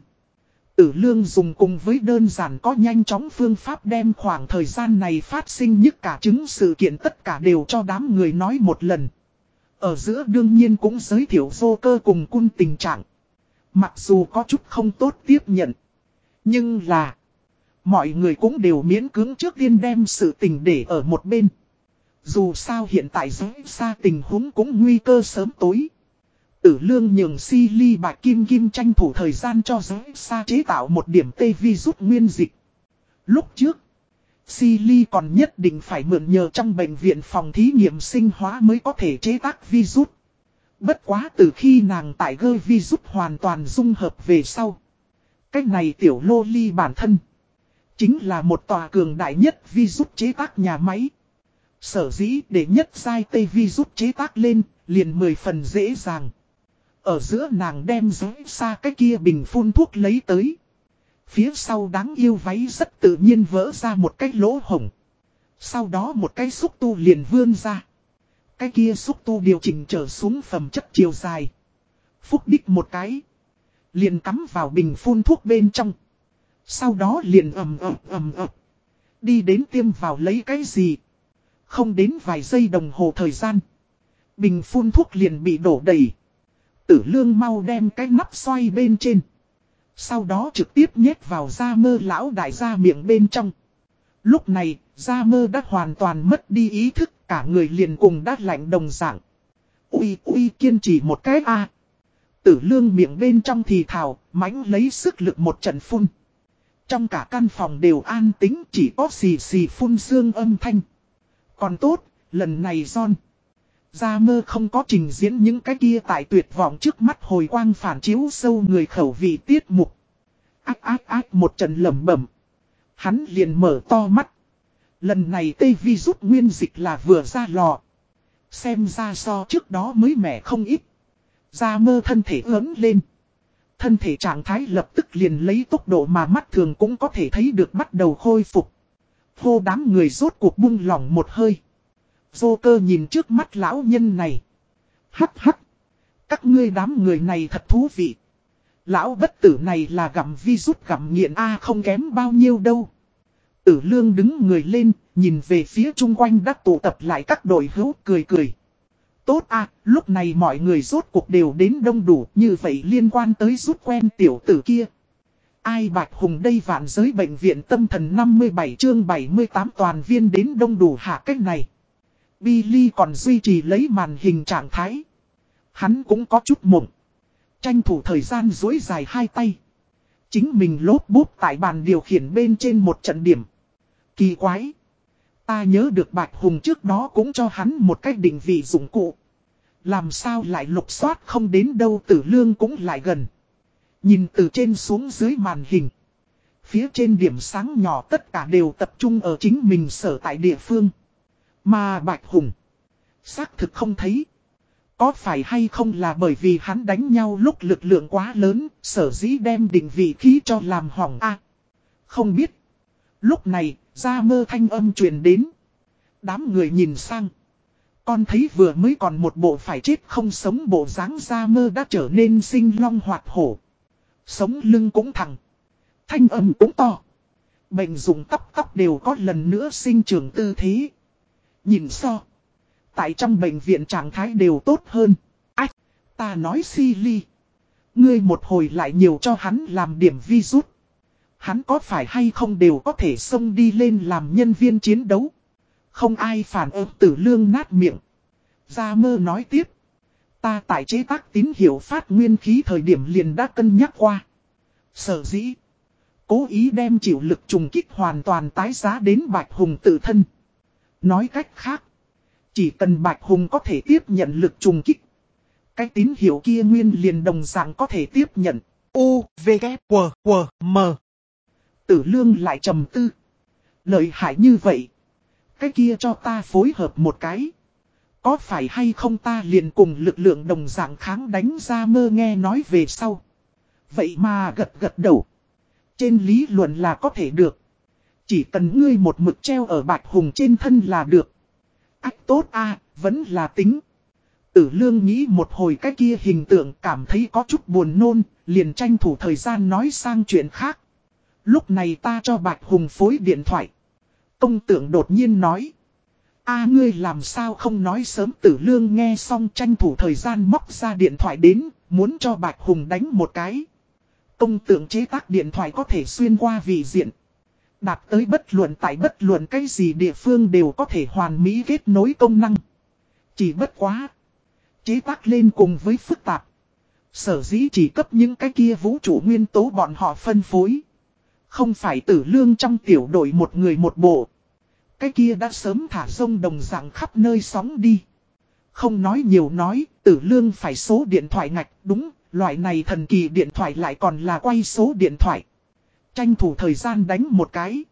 Tử lương dùng cùng với đơn giản có nhanh chóng phương pháp đem khoảng thời gian này phát sinh nhất cả chứng sự kiện tất cả đều cho đám người nói một lần. Ở giữa đương nhiên cũng giới thiệu vô cơ cùng cung tình trạng. Mặc dù có chút không tốt tiếp nhận. Nhưng là. Mọi người cũng đều miễn cưỡng trước tiên đem sự tình để ở một bên. Dù sao hiện tại giới xa tình huống cũng nguy cơ sớm tối. Tử lương nhường si ly bạc kim kim tranh thủ thời gian cho giới xa chế tạo một điểm tê vi rút nguyên dịch. Lúc trước, si ly còn nhất định phải mượn nhờ trong bệnh viện phòng thí nghiệm sinh hóa mới có thể chế tác vi rút. Bất quá từ khi nàng tại gơ rút hoàn toàn dung hợp về sau. Cách này tiểu lô ly bản thân. Chính là một tòa cường đại nhất virus chế tác nhà máy. Sở dĩ để nhất sai tây virus chế tác lên, liền mười phần dễ dàng. Ở giữa nàng đem giới xa cái kia bình phun thuốc lấy tới. Phía sau đáng yêu váy rất tự nhiên vỡ ra một cái lỗ hồng. Sau đó một cái xúc tu liền vươn ra. Cái kia xúc tu điều chỉnh trở xuống phẩm chất chiều dài. Phúc đích một cái. Liền cắm vào bình phun thuốc bên trong. Sau đó liền ầm ầm ầm ầm. Đi đến tiêm vào lấy cái gì. Không đến vài giây đồng hồ thời gian. Bình phun thuốc liền bị đổ đầy. Tử lương mau đem cái nắp xoay bên trên. Sau đó trực tiếp nhét vào da mơ lão đại gia miệng bên trong. Lúc này, da mơ đã hoàn toàn mất đi ý thức, cả người liền cùng đát lạnh đồng dạng. Ui ui kiên trì một cái a Tử lương miệng bên trong thì thảo, mãnh lấy sức lực một trận phun. Trong cả căn phòng đều an tính chỉ có xì xì phun xương âm thanh. Còn tốt, lần này John. Gia mơ không có trình diễn những cái kia tại tuyệt vọng trước mắt hồi quang phản chiếu sâu người khẩu vị tiết mục. Ác ác ác một trận lầm bẩm Hắn liền mở to mắt. Lần này tây vi rút nguyên dịch là vừa ra lò. Xem ra so trước đó mới mẻ không ít. Gia mơ thân thể ớn lên. Thân thể trạng thái lập tức liền lấy tốc độ mà mắt thường cũng có thể thấy được bắt đầu khôi phục. Hô đám người rốt cuộc buông lỏng một hơi. Dô cơ nhìn trước mắt lão nhân này. Hắc hắc. Các ngươi đám người này thật thú vị. Lão bất tử này là gặm vi rút gặm nghiện A không kém bao nhiêu đâu. Tử lương đứng người lên, nhìn về phía chung quanh đã tụ tập lại các đội hữu cười cười. Tốt à, lúc này mọi người rốt cuộc đều đến đông đủ như vậy liên quan tới rút quen tiểu tử kia. Ai Bạch Hùng đây vạn giới bệnh viện tâm thần 57 chương 78 toàn viên đến đông đủ hạ cách này. Billy còn duy trì lấy màn hình trạng thái. Hắn cũng có chút mộng. Tranh thủ thời gian dối dài hai tay. Chính mình lốp bút tại bàn điều khiển bên trên một trận điểm. Kỳ quái. Ta nhớ được Bạch Hùng trước đó cũng cho hắn một cách định vị dụng cụ. Làm sao lại lục soát không đến đâu tử lương cũng lại gần. Nhìn từ trên xuống dưới màn hình. Phía trên điểm sáng nhỏ tất cả đều tập trung ở chính mình sở tại địa phương. Mà Bạch Hùng. Xác thực không thấy. Có phải hay không là bởi vì hắn đánh nhau lúc lực lượng quá lớn, sở dĩ đem định vị khí cho làm hỏng a Không biết. Lúc này, ra mơ thanh âm truyền đến. Đám người nhìn sang. Con thấy vừa mới còn một bộ phải chết không sống bộ dáng ra mơ đã trở nên sinh long hoạt hổ. Sống lưng cũng thẳng. Thanh âm cũng to. Bệnh dùng tóc tóc đều có lần nữa sinh trưởng tư thế. Nhìn so. Tại trong bệnh viện trạng thái đều tốt hơn. Ách, ta nói si ly. Ngươi một hồi lại nhiều cho hắn làm điểm vi rút. Hắn có phải hay không đều có thể xông đi lên làm nhân viên chiến đấu. Không ai phản ứng tử lương nát miệng. Gia mơ nói tiếp. Ta tại chế tác tín hiệu phát nguyên khí thời điểm liền đã cân nhắc qua. Sở dĩ. Cố ý đem chịu lực trùng kích hoàn toàn tái giá đến Bạch Hùng tự thân. Nói cách khác. Chỉ cần Bạch Hùng có thể tiếp nhận lực trùng kích. Cái tín hiệu kia nguyên liền đồng dạng có thể tiếp nhận. U, V, K, W, W, M. Tử lương lại trầm tư. Lợi hại như vậy. Cái kia cho ta phối hợp một cái. Có phải hay không ta liền cùng lực lượng đồng dạng kháng đánh ra mơ nghe nói về sau. Vậy mà gật gật đầu. Trên lý luận là có thể được. Chỉ cần ngươi một mực treo ở bạch hùng trên thân là được. Ách tốt a vẫn là tính. Tử lương nghĩ một hồi cái kia hình tượng cảm thấy có chút buồn nôn, liền tranh thủ thời gian nói sang chuyện khác. Lúc này ta cho Bạch Hùng phối điện thoại. Công tượng đột nhiên nói. a ngươi làm sao không nói sớm tử lương nghe xong tranh thủ thời gian móc ra điện thoại đến, muốn cho Bạch Hùng đánh một cái. Công tượng chế tác điện thoại có thể xuyên qua vị diện. Đạt tới bất luận tại bất luận cái gì địa phương đều có thể hoàn mỹ kết nối công năng. Chỉ bất quá. Chế tác lên cùng với phức tạp. Sở dĩ chỉ cấp những cái kia vũ trụ nguyên tố bọn họ phân phối. Không phải tử lương trong tiểu đội một người một bộ. Cái kia đã sớm thả sông đồng dạng khắp nơi sóng đi. Không nói nhiều nói, tử lương phải số điện thoại ngạch, đúng, loại này thần kỳ điện thoại lại còn là quay số điện thoại. Tranh thủ thời gian đánh một cái.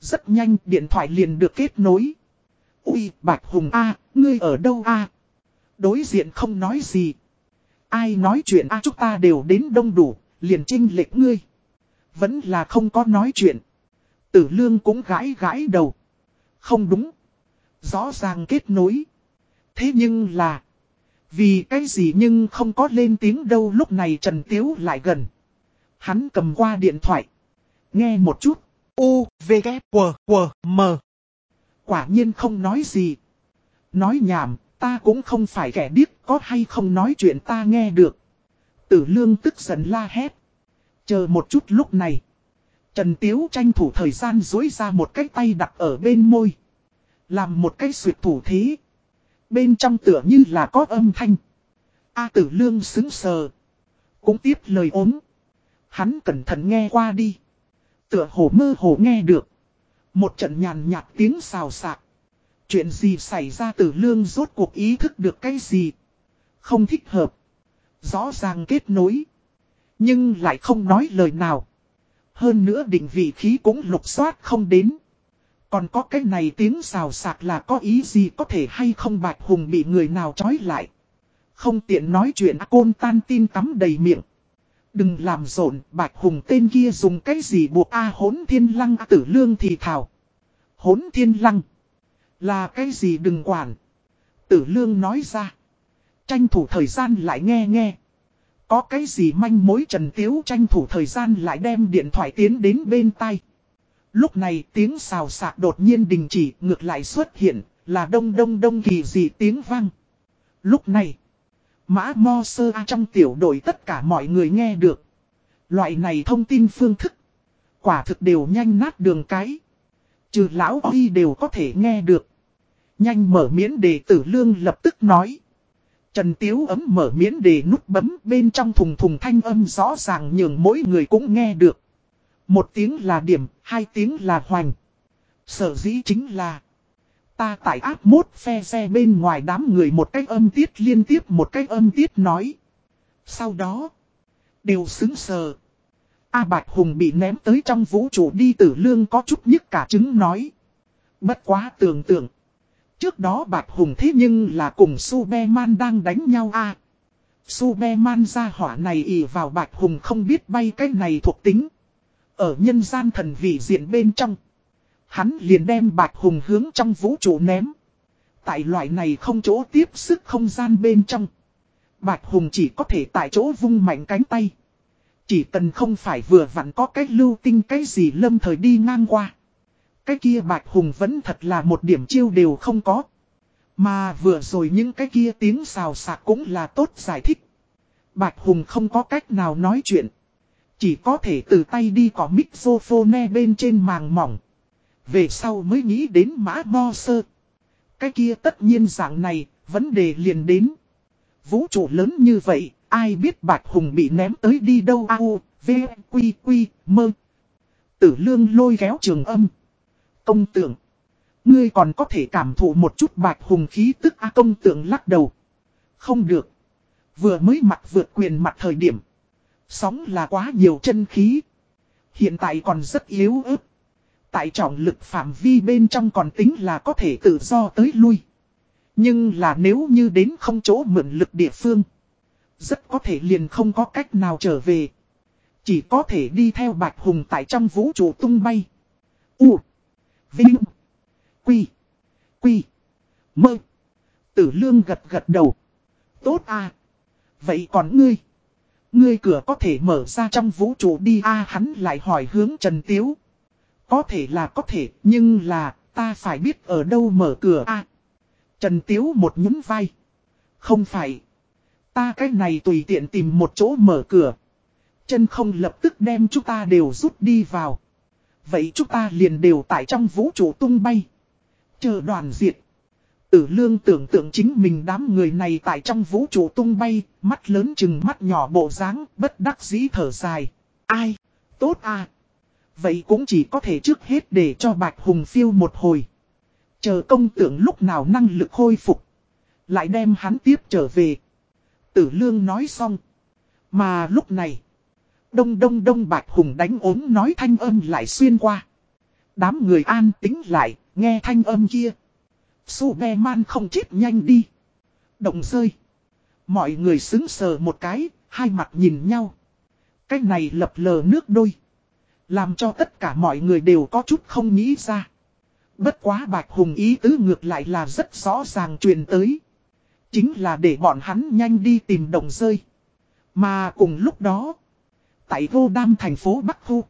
Rất nhanh điện thoại liền được kết nối. Ui, Bạch Hùng A, ngươi ở đâu A? Đối diện không nói gì. Ai nói chuyện A chúng ta đều đến đông đủ, liền trinh lệch ngươi. Vẫn là không có nói chuyện. Tử lương cũng gãi gãi đầu. Không đúng. Rõ ràng kết nối. Thế nhưng là. Vì cái gì nhưng không có lên tiếng đâu lúc này Trần Tiếu lại gần. Hắn cầm qua điện thoại. Nghe một chút. U, V, K, W, W, M. Quả nhiên không nói gì. Nói nhảm, ta cũng không phải kẻ điếc, có hay không nói chuyện ta nghe được. Tử lương tức giận la hét. Chờ một chút lúc này. Trần Tiếu tranh thủ thời gian dối ra một cái tay đặt ở bên môi. Làm một cái suyệt thủ thế. Bên trong tựa như là có âm thanh. A tử lương xứng sờ. Cũng tiếp lời ốm. Hắn cẩn thận nghe qua đi. Tựa hồ mơ hồ nghe được. Một trận nhàn nhạt tiếng xào xạc. Chuyện gì xảy ra tử lương rốt cuộc ý thức được cái gì. Không thích hợp. Rõ ràng kết nối. Nhưng lại không nói lời nào. Hơn nữa định vị khí cũng lục soát không đến. Còn có cái này tiếng xào sạc là có ý gì có thể hay không Bạch Hùng bị người nào trói lại. Không tiện nói chuyện côn tan tin tắm đầy miệng. Đừng làm rộn, bạch hùng tên kia dùng cái gì buộc A hốn thiên lăng tử lương thì thảo. Hốn thiên lăng. Là cái gì đừng quản. Tử lương nói ra. Tranh thủ thời gian lại nghe nghe. Có cái gì manh mối Trần Tiếu tranh thủ thời gian lại đem điện thoại tiến đến bên tay. Lúc này tiếng xào xạc đột nhiên đình chỉ ngược lại xuất hiện là đông đông đông kỳ dị tiếng vang. Lúc này, mã mo sơ a trong tiểu đội tất cả mọi người nghe được. Loại này thông tin phương thức. Quả thực đều nhanh nát đường cái. Trừ lão Huy đều có thể nghe được. Nhanh mở miễn đề tử lương lập tức nói. Trần Tiếu ấm mở miễn đề nút bấm bên trong thùng thùng thanh âm rõ ràng nhường mỗi người cũng nghe được. Một tiếng là điểm, hai tiếng là hoành. Sở dĩ chính là Ta tại áp mốt phe xe bên ngoài đám người một cách âm tiết liên tiếp một cách âm tiết nói. Sau đó, đều xứng sờ. A Bạch Hùng bị ném tới trong vũ trụ đi tử lương có chút nhức cả chứng nói. Bất quá tưởng tượng. Trước đó Bạch Hùng thế nhưng là cùng Superman đang đánh nhau a Superman ra hỏa này ỉ vào Bạch Hùng không biết bay cái này thuộc tính. Ở nhân gian thần vị diện bên trong. Hắn liền đem Bạch Hùng hướng trong vũ trụ ném. Tại loại này không chỗ tiếp sức không gian bên trong. Bạch Hùng chỉ có thể tại chỗ vung mạnh cánh tay. Chỉ cần không phải vừa vặn có cái lưu tinh cái gì lâm thời đi ngang qua. Cái kia Bạch Hùng vẫn thật là một điểm chiêu đều không có. Mà vừa rồi những cái kia tiếng xào xạc cũng là tốt giải thích. Bạch Hùng không có cách nào nói chuyện. Chỉ có thể từ tay đi có mixophone bên trên màng mỏng. Về sau mới nghĩ đến mã bo sơ. Cái kia tất nhiên dạng này, vấn đề liền đến. Vũ trụ lớn như vậy, ai biết Bạch Hùng bị ném tới đi đâu ao, v, quy, quy, mơ. Tử lương lôi kéo trường âm. Công tượng. Ngươi còn có thể cảm thụ một chút Bạch Hùng khí tức A công tượng lắc đầu. Không được. Vừa mới mặt vượt quyền mặt thời điểm. Sóng là quá nhiều chân khí. Hiện tại còn rất yếu ớt. Tại trọng lực phạm vi bên trong còn tính là có thể tự do tới lui. Nhưng là nếu như đến không chỗ mượn lực địa phương. Rất có thể liền không có cách nào trở về. Chỉ có thể đi theo Bạch Hùng tại trong vũ trụ tung bay. U. Vinh. Quy. Quy. Mơ. Tử lương gật gật đầu. Tốt à. Vậy còn ngươi? Ngươi cửa có thể mở ra trong vũ trụ đi a à, hắn lại hỏi hướng Trần Tiếu. Có thể là có thể, nhưng là, ta phải biết ở đâu mở cửa a Trần Tiếu một nhún vai. Không phải. Ta cái này tùy tiện tìm một chỗ mở cửa. Chân không lập tức đem chúng ta đều rút đi vào. Vậy chúng ta liền đều tại trong vũ trụ tung bay. Chờ đoàn diệt. Tử lương tưởng tượng chính mình đám người này tại trong vũ trụ tung bay, mắt lớn chừng mắt nhỏ bộ dáng bất đắc dĩ thở dài. Ai? Tốt à, Vậy cũng chỉ có thể trước hết để cho Bạch Hùng phiêu một hồi. Chờ công tưởng lúc nào năng lực khôi phục. Lại đem hắn tiếp trở về. Tử Lương nói xong. Mà lúc này. Đông đông đông Bạch Hùng đánh ốm nói thanh âm lại xuyên qua. Đám người an tính lại, nghe thanh âm kia. Superman không chết nhanh đi. Động rơi. Mọi người xứng sờ một cái, hai mặt nhìn nhau. Cái này lập lờ nước đôi. Làm cho tất cả mọi người đều có chút không nghĩ ra. Bất quá Bạch Hùng ý tứ ngược lại là rất rõ ràng truyền tới. Chính là để bọn hắn nhanh đi tìm đồng rơi. Mà cùng lúc đó, tại vô đam thành phố Bắc Thu,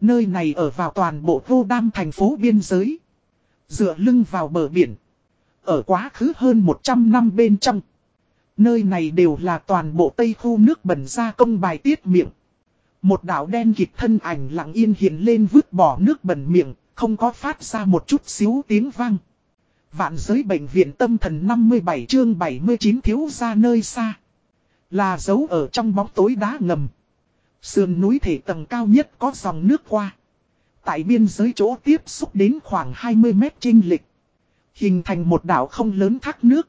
nơi này ở vào toàn bộ vô đam thành phố biên giới. Dựa lưng vào bờ biển. Ở quá khứ hơn 100 năm bên trong. Nơi này đều là toàn bộ Tây khu nước bẩn ra công bài tiết miệng. Một đảo đen kịp thân ảnh lặng yên hiện lên vứt bỏ nước bẩn miệng, không có phát ra một chút xíu tiếng vang. Vạn giới bệnh viện tâm thần 57 chương 79 thiếu ra nơi xa. Là dấu ở trong bóng tối đá ngầm. Sườn núi thể tầng cao nhất có dòng nước qua. Tại biên giới chỗ tiếp xúc đến khoảng 20 mét trinh lịch. Hình thành một đảo không lớn thác nước.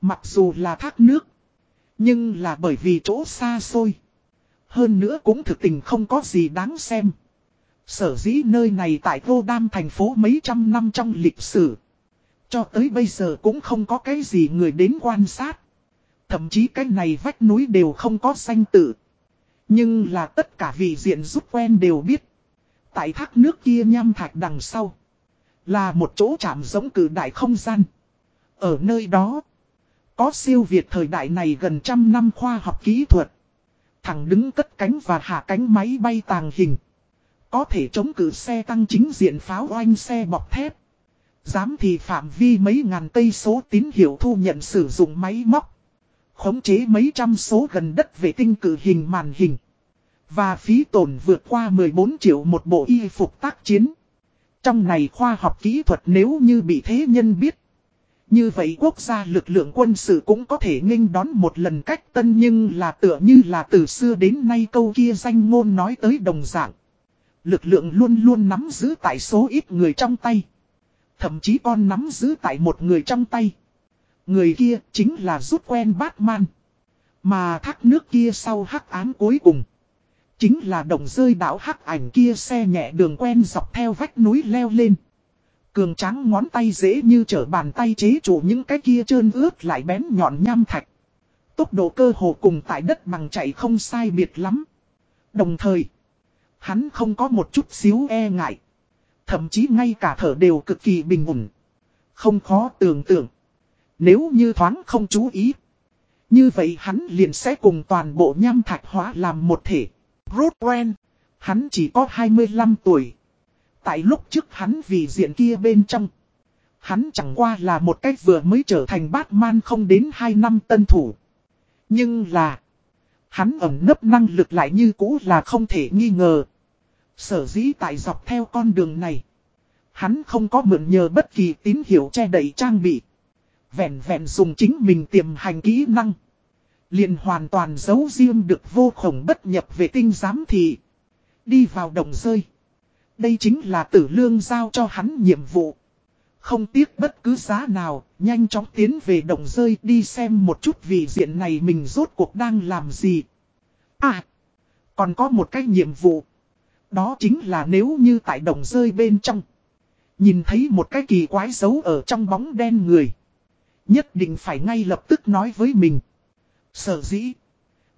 Mặc dù là thác nước. Nhưng là bởi vì chỗ xa xôi. Hơn nữa cũng thực tình không có gì đáng xem. Sở dĩ nơi này tại vô đam thành phố mấy trăm năm trong lịch sử. Cho tới bây giờ cũng không có cái gì người đến quan sát. Thậm chí cái này vách núi đều không có danh tự. Nhưng là tất cả vị diện giúp quen đều biết. Tại thác nước kia nham thạch đằng sau. Là một chỗ chạm giống cử đại không gian. Ở nơi đó. Có siêu việt thời đại này gần trăm năm khoa học kỹ thuật. Thẳng đứng cất cánh và hạ cánh máy bay tàng hình. Có thể chống cử xe tăng chính diện pháo oanh xe bọc thép. Dám thì phạm vi mấy ngàn cây số tín hiệu thu nhận sử dụng máy móc. Khống chế mấy trăm số gần đất vệ tinh cử hình màn hình. Và phí tổn vượt qua 14 triệu một bộ y phục tác chiến. Trong này khoa học kỹ thuật nếu như bị thế nhân biết. Như vậy quốc gia lực lượng quân sự cũng có thể nghênh đón một lần cách tân nhưng là tựa như là từ xưa đến nay câu kia danh ngôn nói tới đồng dạng. Lực lượng luôn luôn nắm giữ tại số ít người trong tay. Thậm chí con nắm giữ tại một người trong tay. Người kia chính là rút quen Batman. Mà thác nước kia sau hắc án cuối cùng. Chính là đồng rơi đảo hắc ảnh kia xe nhẹ đường quen dọc theo vách núi leo lên. Cường trắng ngón tay dễ như trở bàn tay chế chủ những cái kia trơn ướt lại bén nhọn nham thạch. Tốc độ cơ hồ cùng tại đất bằng chạy không sai biệt lắm. Đồng thời, hắn không có một chút xíu e ngại. Thậm chí ngay cả thở đều cực kỳ bình ổn. Không khó tưởng tượng. Nếu như thoáng không chú ý. Như vậy hắn liền sẽ cùng toàn bộ nham thạch hóa làm một thể. Rothwell, hắn chỉ có 25 tuổi. Tại lúc trước hắn vì diện kia bên trong. Hắn chẳng qua là một cách vừa mới trở thành Batman không đến 2 năm tân thủ. Nhưng là. Hắn ẩn nấp năng lực lại như cũ là không thể nghi ngờ. Sở dĩ tại dọc theo con đường này. Hắn không có mượn nhờ bất kỳ tín hiệu che đậy trang bị. Vẹn vẹn dùng chính mình tiềm hành kỹ năng. Liền hoàn toàn giấu riêng được vô khổng bất nhập về tinh giám thị. Đi vào đồng rơi. Đây chính là tử lương giao cho hắn nhiệm vụ. Không tiếc bất cứ giá nào, nhanh chóng tiến về đồng rơi đi xem một chút vì diện này mình rốt cuộc đang làm gì. À, còn có một cái nhiệm vụ. Đó chính là nếu như tại đồng rơi bên trong. Nhìn thấy một cái kỳ quái xấu ở trong bóng đen người. Nhất định phải ngay lập tức nói với mình. Sở dĩ.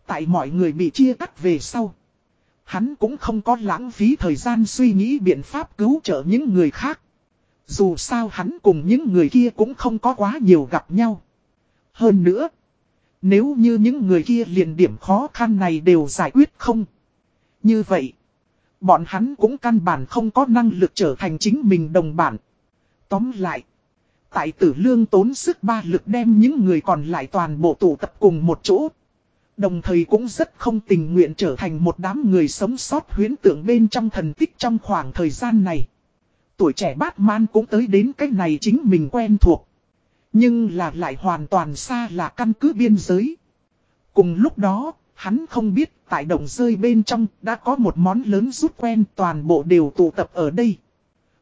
Tại mọi người bị chia cắt về sau. Hắn cũng không có lãng phí thời gian suy nghĩ biện pháp cứu trợ những người khác. Dù sao hắn cùng những người kia cũng không có quá nhiều gặp nhau. Hơn nữa. Nếu như những người kia liền điểm khó khăn này đều giải quyết không. Như vậy. Bọn hắn cũng căn bản không có năng lực trở thành chính mình đồng bản. Tóm lại. Tại tử lương tốn sức ba lực đem những người còn lại toàn bộ tụ tập cùng một chỗ. Đồng thời cũng rất không tình nguyện trở thành một đám người sống sót huyến tượng bên trong thần tích trong khoảng thời gian này. Tuổi trẻ Batman cũng tới đến cách này chính mình quen thuộc. Nhưng là lại hoàn toàn xa là căn cứ biên giới. Cùng lúc đó, hắn không biết tại đồng rơi bên trong đã có một món lớn rút quen toàn bộ đều tụ tập ở đây.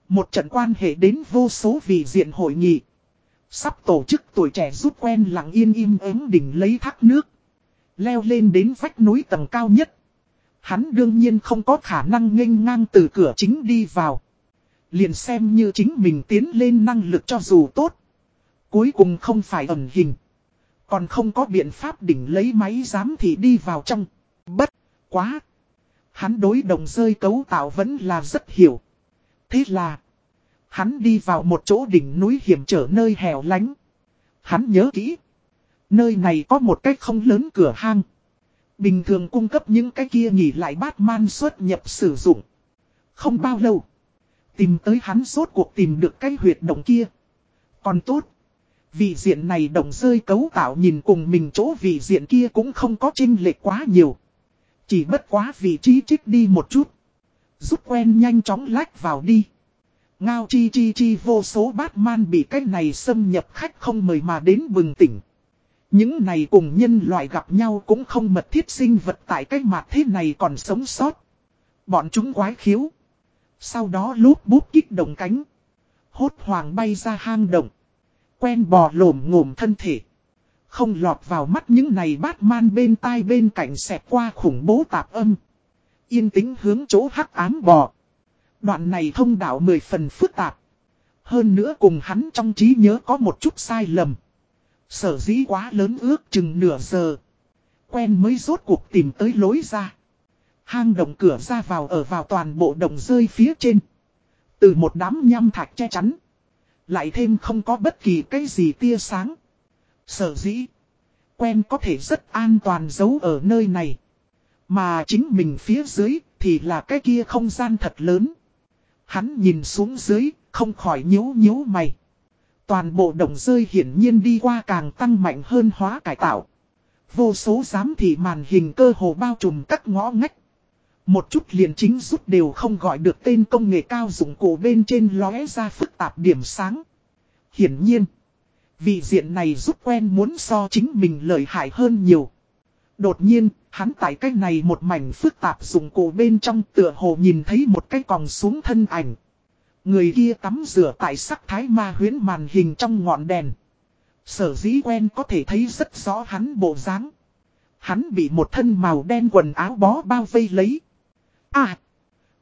Một trận quan hệ đến vô số vị diện hội nghị. Sắp tổ chức tuổi trẻ rút quen lặng yên im ắng đỉnh lấy thác nước. Leo lên đến vách núi tầng cao nhất. Hắn đương nhiên không có khả năng nghênh ngang từ cửa chính đi vào. Liền xem như chính mình tiến lên năng lực cho dù tốt. Cuối cùng không phải ẩn hình. Còn không có biện pháp đỉnh lấy máy giám thì đi vào trong. Bất, quá. Hắn đối đồng rơi cấu tạo vẫn là rất hiểu. Thế là, hắn đi vào một chỗ đỉnh núi hiểm trở nơi hẻo lánh. Hắn nhớ kỹ. Nơi này có một cái không lớn cửa hang. Bình thường cung cấp những cái kia nghỉ lại Batman xuất nhập sử dụng. Không bao lâu. Tìm tới hắn suốt cuộc tìm được cái huyệt động kia. Còn tốt. Vị diện này động rơi cấu tạo nhìn cùng mình chỗ vị diện kia cũng không có chênh lệch quá nhiều. Chỉ bất quá vị trí trích đi một chút. Giúp quen nhanh chóng lách vào đi. Ngao chi chi chi vô số Batman bị cái này xâm nhập khách không mời mà đến bừng tỉnh. Những này cùng nhân loại gặp nhau cũng không mật thiết sinh vật tại cái mặt thế này còn sống sót. Bọn chúng quái khiếu. Sau đó lút bút kích động cánh. Hốt hoàng bay ra hang động. Quen bò lồm ngồm thân thể. Không lọt vào mắt những này Batman bên tai bên cạnh xẹp qua khủng bố tạp âm. Yên tĩnh hướng chỗ hắc ám bò. Đoạn này thông đạo mười phần phức tạp. Hơn nữa cùng hắn trong trí nhớ có một chút sai lầm. Sở dĩ quá lớn ước chừng nửa giờ. Quen mới rốt cuộc tìm tới lối ra. Hang động cửa ra vào ở vào toàn bộ đồng rơi phía trên. Từ một đám nham thạch che chắn. Lại thêm không có bất kỳ cái gì tia sáng. Sở dĩ. Quen có thể rất an toàn giấu ở nơi này. Mà chính mình phía dưới thì là cái kia không gian thật lớn. Hắn nhìn xuống dưới, không khỏi nhíu nhíu mày. Toàn bộ đồng rơi hiển nhiên đi qua càng tăng mạnh hơn hóa cải tạo. Vô số giám thị màn hình cơ hồ bao trùm các ngõ ngách. Một chút liền chính rút đều không gọi được tên công nghệ cao dụng cụ bên trên lóe ra phức tạp điểm sáng. Hiển nhiên, vị diện này rút quen muốn so chính mình lợi hại hơn nhiều. Đột nhiên, hắn tại cái này một mảnh phức tạp dụng cụ bên trong tựa hồ nhìn thấy một cái còng xuống thân ảnh. Người kia tắm rửa tại sắc thái ma huyến màn hình trong ngọn đèn. Sở dĩ quen có thể thấy rất rõ hắn bộ dáng. Hắn bị một thân màu đen quần áo bó bao vây lấy. À,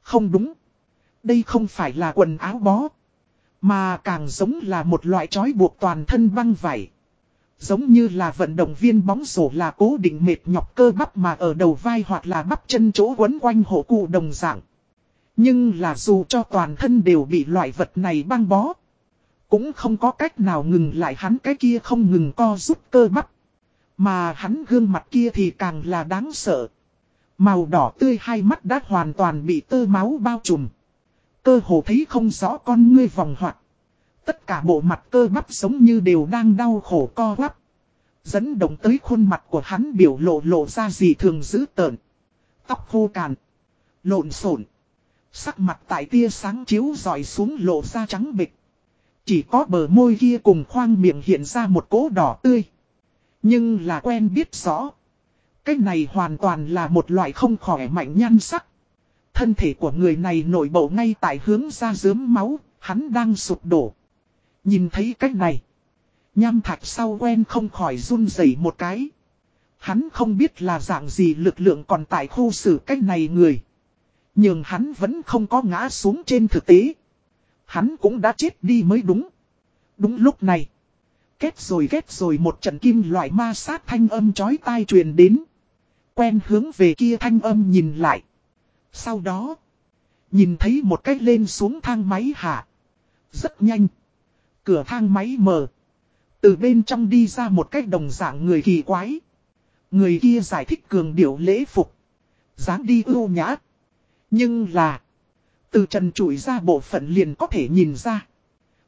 không đúng. Đây không phải là quần áo bó. Mà càng giống là một loại trói buộc toàn thân băng vải. Giống như là vận động viên bóng rổ là cố định mệt nhọc cơ bắp mà ở đầu vai hoặc là bắp chân chỗ quấn quanh hộ cụ đồng dạng. Nhưng là dù cho toàn thân đều bị loại vật này băng bó. Cũng không có cách nào ngừng lại hắn cái kia không ngừng co rút cơ bắp. Mà hắn gương mặt kia thì càng là đáng sợ. Màu đỏ tươi hai mắt đã hoàn toàn bị tơ máu bao trùm. Cơ hồ thấy không rõ con ngươi vòng hoạt. Tất cả bộ mặt cơ bắp giống như đều đang đau khổ co quắp. Dẫn động tới khuôn mặt của hắn biểu lộ lộ ra gì thường dữ tợn. Tóc khô càn. Lộn xộn Sắc mặt tại tia sáng chiếu dọi xuống lộ ra trắng bịch. Chỉ có bờ môi kia cùng khoang miệng hiện ra một cỗ đỏ tươi. Nhưng là quen biết rõ. Cái này hoàn toàn là một loại không khỏe mạnh nhan sắc. Thân thể của người này nổi bộ ngay tại hướng ra dướm máu, hắn đang sụp đổ. Nhìn thấy cách này. Nham thạch sau quen không khỏi run rẩy một cái. Hắn không biết là dạng gì lực lượng còn tại khu xử cách này người. Nhưng hắn vẫn không có ngã xuống trên thực tế. Hắn cũng đã chết đi mới đúng. Đúng lúc này. Kết rồi kết rồi một trận kim loại ma sát thanh âm chói tai truyền đến. Quen hướng về kia thanh âm nhìn lại. Sau đó. Nhìn thấy một cách lên xuống thang máy hạ. Rất nhanh. Cửa thang máy mở. Từ bên trong đi ra một cách đồng dạng người kỳ quái. Người kia giải thích cường điệu lễ phục. dáng đi ưu nhã. Nhưng là. Từ trần trụi ra bộ phận liền có thể nhìn ra.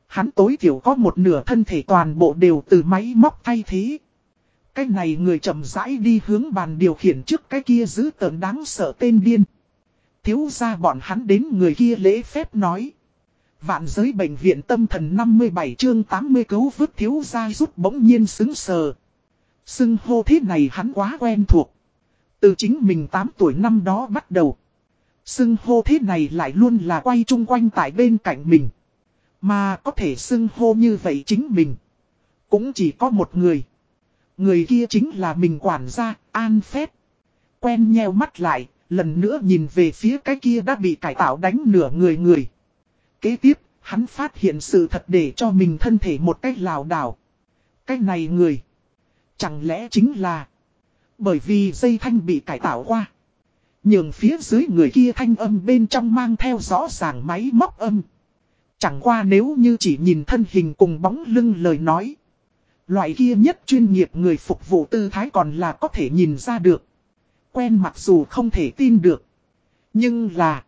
Hắn tối thiểu có một nửa thân thể toàn bộ đều từ máy móc thay thế. Cái này người chậm rãi đi hướng bàn điều khiển trước cái kia giữ tờn đáng sợ tên điên. Thiếu ra bọn hắn đến người kia lễ phép nói. Vạn giới bệnh viện tâm thần 57 chương 80 cứu vứt thiếu ra rút bỗng nhiên xứng sờ. Xưng hô thế này hắn quá quen thuộc. Từ chính mình 8 tuổi năm đó bắt đầu. Xưng hô thế này lại luôn là quay chung quanh tại bên cạnh mình. Mà có thể xưng hô như vậy chính mình. Cũng chỉ có một người. Người kia chính là mình quản gia, An Phép. Quen nheo mắt lại, lần nữa nhìn về phía cái kia đã bị cải tạo đánh nửa người người. Kế tiếp, hắn phát hiện sự thật để cho mình thân thể một cách lào đảo. Cái này người. Chẳng lẽ chính là. Bởi vì dây thanh bị cải tạo qua. Nhường phía dưới người kia thanh âm bên trong mang theo rõ ràng máy móc âm. Chẳng qua nếu như chỉ nhìn thân hình cùng bóng lưng lời nói. Loại kia nhất chuyên nghiệp người phục vụ tư thái còn là có thể nhìn ra được. Quen mặc dù không thể tin được. Nhưng là.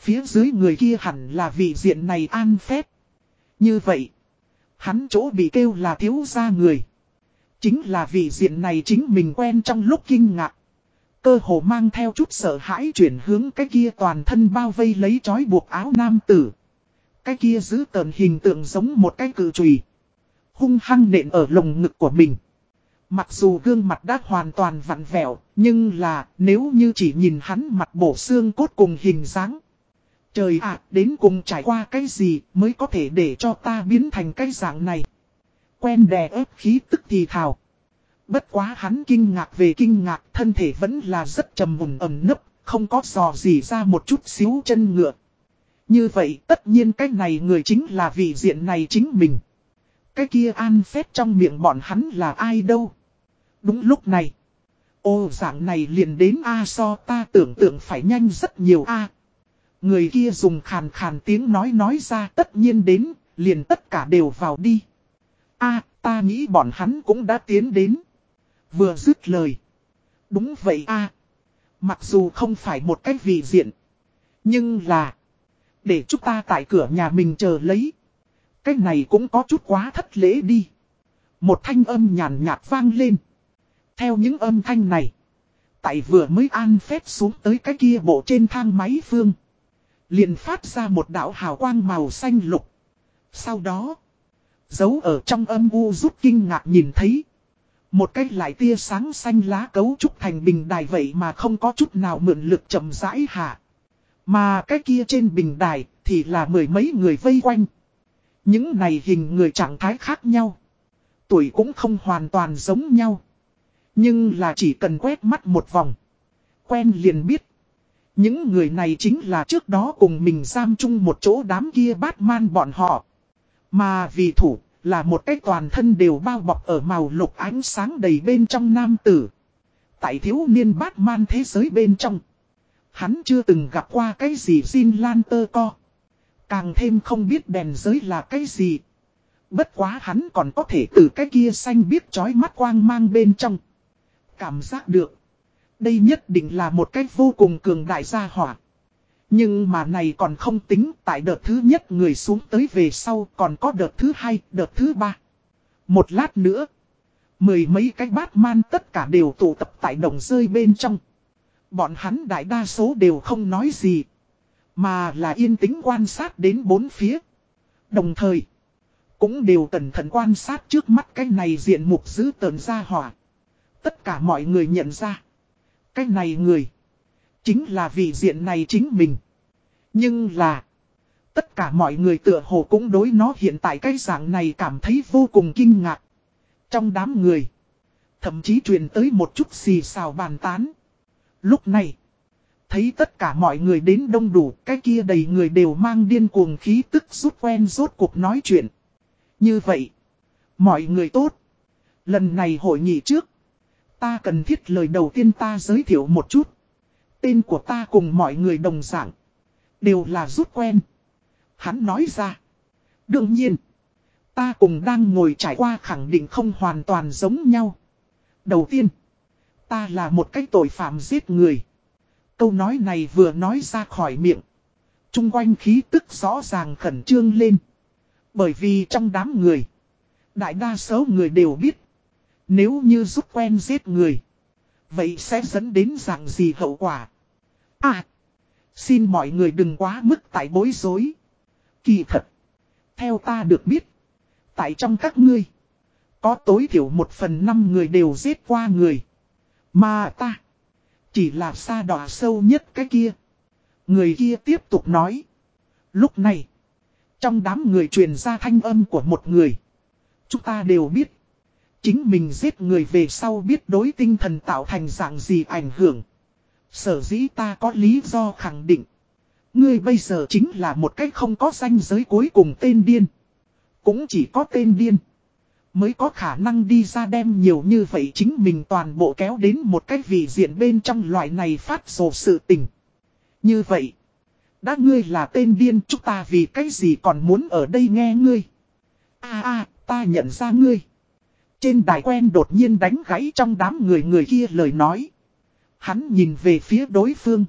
Phía dưới người kia hẳn là vị diện này an phép. Như vậy. Hắn chỗ bị kêu là thiếu gia người. Chính là vị diện này chính mình quen trong lúc kinh ngạc. Cơ hồ mang theo chút sợ hãi chuyển hướng cái kia toàn thân bao vây lấy trói buộc áo nam tử. Cái kia giữ tờn hình tượng giống một cái cự trùy. Hung hăng nện ở lồng ngực của mình. Mặc dù gương mặt đã hoàn toàn vặn vẹo, nhưng là nếu như chỉ nhìn hắn mặt bổ xương cốt cùng hình dáng. Trời ạ, đến cùng trải qua cái gì mới có thể để cho ta biến thành cái dạng này. Quen đè ép khí tức thì thào. Bất quá hắn kinh ngạc về kinh ngạc, thân thể vẫn là rất trầm mùng ẩm nấp, không có dò gì ra một chút xíu chân ngựa. Như vậy tất nhiên cái này người chính là vị diện này chính mình. Cái kia an phép trong miệng bọn hắn là ai đâu. Đúng lúc này. Ô dạng này liền đến A so ta tưởng tượng phải nhanh rất nhiều A. Người kia dùng khàn khàn tiếng nói nói ra tất nhiên đến, liền tất cả đều vào đi. A, ta nghĩ bọn hắn cũng đã tiến đến. Vừa dứt lời. Đúng vậy A. Mặc dù không phải một cách vị diện. Nhưng là. Để chúng ta tại cửa nhà mình chờ lấy. Cái này cũng có chút quá thất lễ đi. Một thanh âm nhàn nhạt vang lên. Theo những âm thanh này. Tại vừa mới an phép xuống tới cái kia bộ trên thang máy phương liền phát ra một đạo hào quang màu xanh lục. Sau đó. Giấu ở trong âm u rút kinh ngạc nhìn thấy. Một cái lại tia sáng xanh lá cấu trúc thành bình đài vậy mà không có chút nào mượn lực chậm rãi hạ. Mà cái kia trên bình đài thì là mười mấy người vây quanh. Những này hình người trạng thái khác nhau. Tuổi cũng không hoàn toàn giống nhau. Nhưng là chỉ cần quét mắt một vòng. Quen liền biết. Những người này chính là trước đó cùng mình giam chung một chỗ đám kia Batman bọn họ. Mà vì thủ là một cái toàn thân đều bao bọc ở màu lục ánh sáng đầy bên trong nam tử. Tại thiếu niên Batman thế giới bên trong. Hắn chưa từng gặp qua cái gì xin lan tơ co. Càng thêm không biết đèn giới là cái gì. Bất quá hắn còn có thể từ cái kia xanh biết chói mắt quang mang bên trong. Cảm giác được. Đây nhất định là một cách vô cùng cường đại gia hỏa. Nhưng mà này còn không tính tại đợt thứ nhất người xuống tới về sau còn có đợt thứ hai, đợt thứ ba. Một lát nữa. Mười mấy cái bát man tất cả đều tụ tập tại đồng rơi bên trong. Bọn hắn đại đa số đều không nói gì. Mà là yên tĩnh quan sát đến bốn phía. Đồng thời. Cũng đều cẩn thận quan sát trước mắt cái này diện mục giữ tờn ra hỏa. Tất cả mọi người nhận ra. Cái này người. Chính là vị diện này chính mình. Nhưng là. Tất cả mọi người tựa hồ cũng đối nó hiện tại cái dạng này cảm thấy vô cùng kinh ngạc. Trong đám người. Thậm chí truyền tới một chút xì xào bàn tán. Lúc này. Thấy tất cả mọi người đến đông đủ. Cái kia đầy người đều mang điên cuồng khí tức rút quen rốt cuộc nói chuyện. Như vậy. Mọi người tốt. Lần này hội nghị trước. Ta cần thiết lời đầu tiên ta giới thiệu một chút. Tên của ta cùng mọi người đồng dạng. Đều là rút quen. Hắn nói ra. Đương nhiên. Ta cùng đang ngồi trải qua khẳng định không hoàn toàn giống nhau. Đầu tiên. Ta là một cái tội phạm giết người. Câu nói này vừa nói ra khỏi miệng. Trung quanh khí tức rõ ràng khẩn trương lên. Bởi vì trong đám người. Đại đa số người đều biết. Nếu như giúp quen giết người. Vậy sẽ dẫn đến dạng gì hậu quả? À! Xin mọi người đừng quá mức tại bối rối. Kỳ thật. Theo ta được biết. Tại trong các ngươi. Có tối thiểu một phần năm người đều giết qua người. Mà ta. Chỉ là xa đỏ sâu nhất cái kia. Người kia tiếp tục nói. Lúc này. Trong đám người truyền ra thanh âm của một người. Chúng ta đều biết. Chính mình giết người về sau biết đối tinh thần tạo thành dạng gì ảnh hưởng. Sở dĩ ta có lý do khẳng định. Ngươi bây giờ chính là một cách không có danh giới cuối cùng tên điên. Cũng chỉ có tên điên. Mới có khả năng đi ra đem nhiều như vậy chính mình toàn bộ kéo đến một cái vị diện bên trong loại này phát rồ sự tình. Như vậy. Đã ngươi là tên điên chúng ta vì cái gì còn muốn ở đây nghe ngươi. a a ta nhận ra ngươi. Trên đài quen đột nhiên đánh gãy trong đám người người kia lời nói. Hắn nhìn về phía đối phương.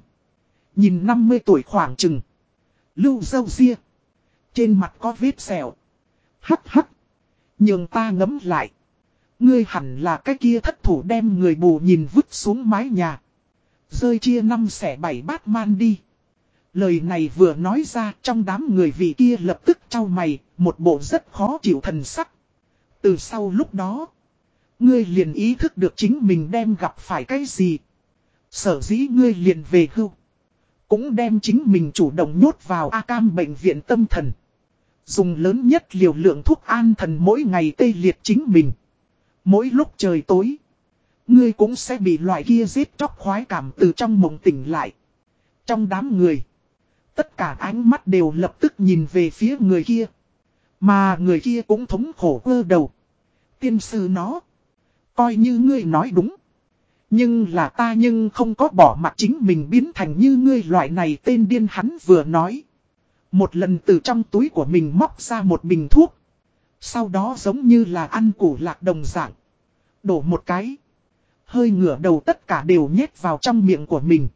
Nhìn 50 tuổi khoảng chừng. Lưu dâu ria. Trên mặt có vết sẹo. Hắc hắc. Nhưng ta ngấm lại. Ngươi hẳn là cái kia thất thủ đem người bù nhìn vứt xuống mái nhà. Rơi chia năm xẻ bảy bát man đi. Lời này vừa nói ra trong đám người vị kia lập tức trao mày, một bộ rất khó chịu thần sắc. Từ sau lúc đó, ngươi liền ý thức được chính mình đem gặp phải cái gì. Sở dĩ ngươi liền về hưu. Cũng đem chính mình chủ động nhốt vào A Cam bệnh viện tâm thần. Dùng lớn nhất liều lượng thuốc an thần mỗi ngày tê liệt chính mình. Mỗi lúc trời tối. Ngươi cũng sẽ bị loại kia giết chóc khoái cảm từ trong mộng tỉnh lại. Trong đám người. Tất cả ánh mắt đều lập tức nhìn về phía người kia. Mà người kia cũng thống khổ cơ đầu. Tiên sư nó. Coi như ngươi nói đúng. Nhưng là ta nhưng không có bỏ mặt chính mình biến thành như ngươi loại này tên điên hắn vừa nói. Một lần từ trong túi của mình móc ra một bình thuốc. Sau đó giống như là ăn củ lạc đồng dạng. Đổ một cái. Hơi ngửa đầu tất cả đều nhét vào trong miệng của mình.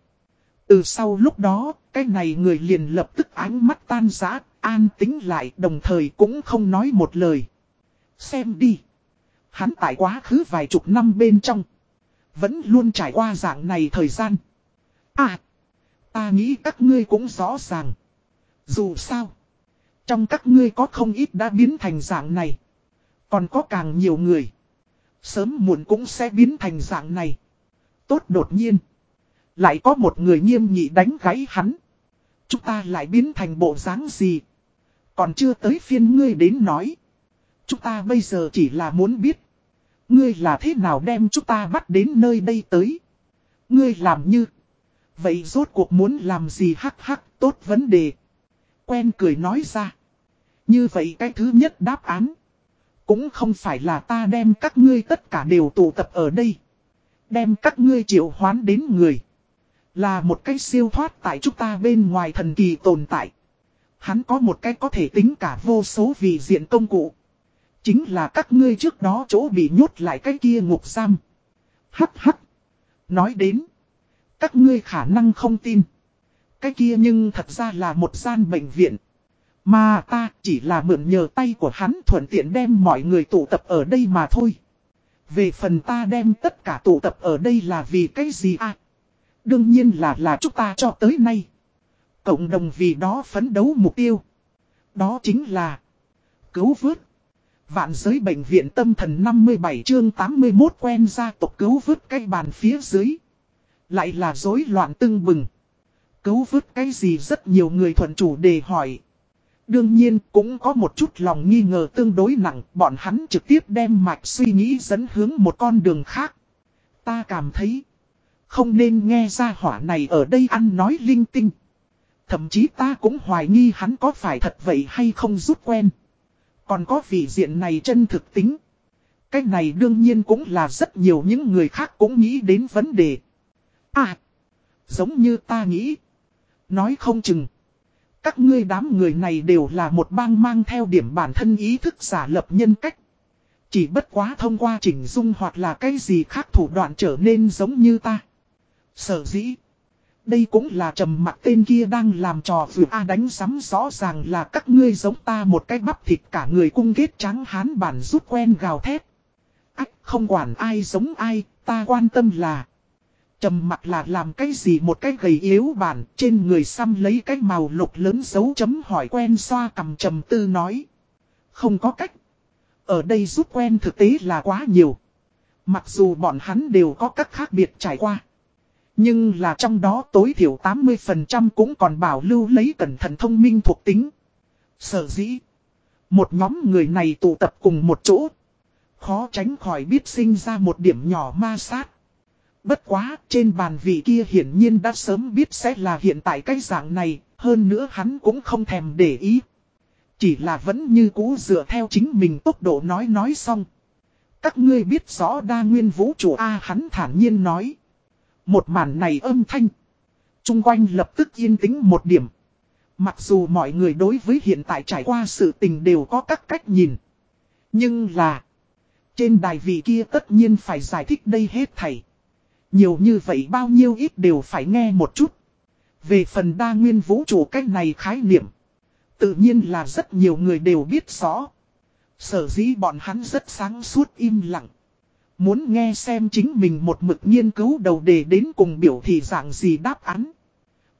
Từ sau lúc đó, cái này người liền lập tức ánh mắt tan rã, an tính lại đồng thời cũng không nói một lời. Xem đi. Hắn tại quá khứ vài chục năm bên trong. Vẫn luôn trải qua dạng này thời gian. À. Ta nghĩ các ngươi cũng rõ ràng. Dù sao. Trong các ngươi có không ít đã biến thành dạng này. Còn có càng nhiều người. Sớm muộn cũng sẽ biến thành dạng này. Tốt đột nhiên. Lại có một người nghiêm nghị đánh gáy hắn. Chúng ta lại biến thành bộ dáng gì. Còn chưa tới phiên ngươi đến nói. Chúng ta bây giờ chỉ là muốn biết. Ngươi là thế nào đem chúng ta bắt đến nơi đây tới. Ngươi làm như. Vậy rốt cuộc muốn làm gì hắc hắc tốt vấn đề. Quen cười nói ra. Như vậy cái thứ nhất đáp án. Cũng không phải là ta đem các ngươi tất cả đều tụ tập ở đây. Đem các ngươi triệu hoán đến người. Là một cái siêu thoát tại chúng ta bên ngoài thần kỳ tồn tại. Hắn có một cái có thể tính cả vô số vị diện công cụ. Chính là các ngươi trước đó chỗ bị nhốt lại cái kia ngục giam. Hắc hắc. Nói đến. Các ngươi khả năng không tin. Cái kia nhưng thật ra là một gian bệnh viện. Mà ta chỉ là mượn nhờ tay của hắn thuận tiện đem mọi người tụ tập ở đây mà thôi. Về phần ta đem tất cả tụ tập ở đây là vì cái gì à? Đương nhiên là là chúng ta cho tới nay. Cộng đồng vì đó phấn đấu mục tiêu. Đó chính là cứu vớt. Vạn giới bệnh viện tâm thần 57 chương 81 quen gia tộc cứu vớt cái bàn phía dưới. Lại là rối loạn tưng bừng. Cứu vớt cái gì rất nhiều người thuận chủ đề hỏi. Đương nhiên cũng có một chút lòng nghi ngờ tương đối nặng, bọn hắn trực tiếp đem mạch suy nghĩ dẫn hướng một con đường khác. Ta cảm thấy, không nên nghe ra hỏa này ở đây ăn nói linh tinh. Thậm chí ta cũng hoài nghi hắn có phải thật vậy hay không rút quen. Còn có vị diện này chân thực tính. Cái này đương nhiên cũng là rất nhiều những người khác cũng nghĩ đến vấn đề. À, giống như ta nghĩ. Nói không chừng. Các ngươi đám người này đều là một bang mang theo điểm bản thân ý thức giả lập nhân cách. Chỉ bất quá thông qua chỉnh dung hoặc là cái gì khác thủ đoạn trở nên giống như ta. Sở dĩ. Đây cũng là trầm mặt tên kia đang làm trò vừa A đánh sắm rõ ràng là các ngươi giống ta một cái bắp thịt cả người cung ghét trắng hán bản rút quen gào thét. Ách không quản ai giống ai, ta quan tâm là trầm mặt là làm cái gì một cái gầy yếu bản trên người xăm lấy cái màu lục lớn dấu chấm hỏi quen xoa cầm trầm tư nói. Không có cách. Ở đây rút quen thực tế là quá nhiều. Mặc dù bọn hắn đều có các khác biệt trải qua. Nhưng là trong đó tối thiểu 80% cũng còn bảo lưu lấy cẩn thận thông minh thuộc tính. Sở dĩ. Một nhóm người này tụ tập cùng một chỗ. Khó tránh khỏi biết sinh ra một điểm nhỏ ma sát. Bất quá, trên bàn vị kia hiển nhiên đã sớm biết sẽ là hiện tại cái dạng này, hơn nữa hắn cũng không thèm để ý. Chỉ là vẫn như cũ dựa theo chính mình tốc độ nói nói xong. Các ngươi biết rõ đa nguyên vũ trụ A hắn thản nhiên nói. Một màn này âm thanh. Trung quanh lập tức yên tĩnh một điểm. Mặc dù mọi người đối với hiện tại trải qua sự tình đều có các cách nhìn. Nhưng là. Trên đài vị kia tất nhiên phải giải thích đây hết thầy. Nhiều như vậy bao nhiêu ít đều phải nghe một chút. Về phần đa nguyên vũ trụ cách này khái niệm. Tự nhiên là rất nhiều người đều biết rõ. Sở dĩ bọn hắn rất sáng suốt im lặng. Muốn nghe xem chính mình một mực nghiên cứu đầu đề đến cùng biểu thị dạng gì đáp án.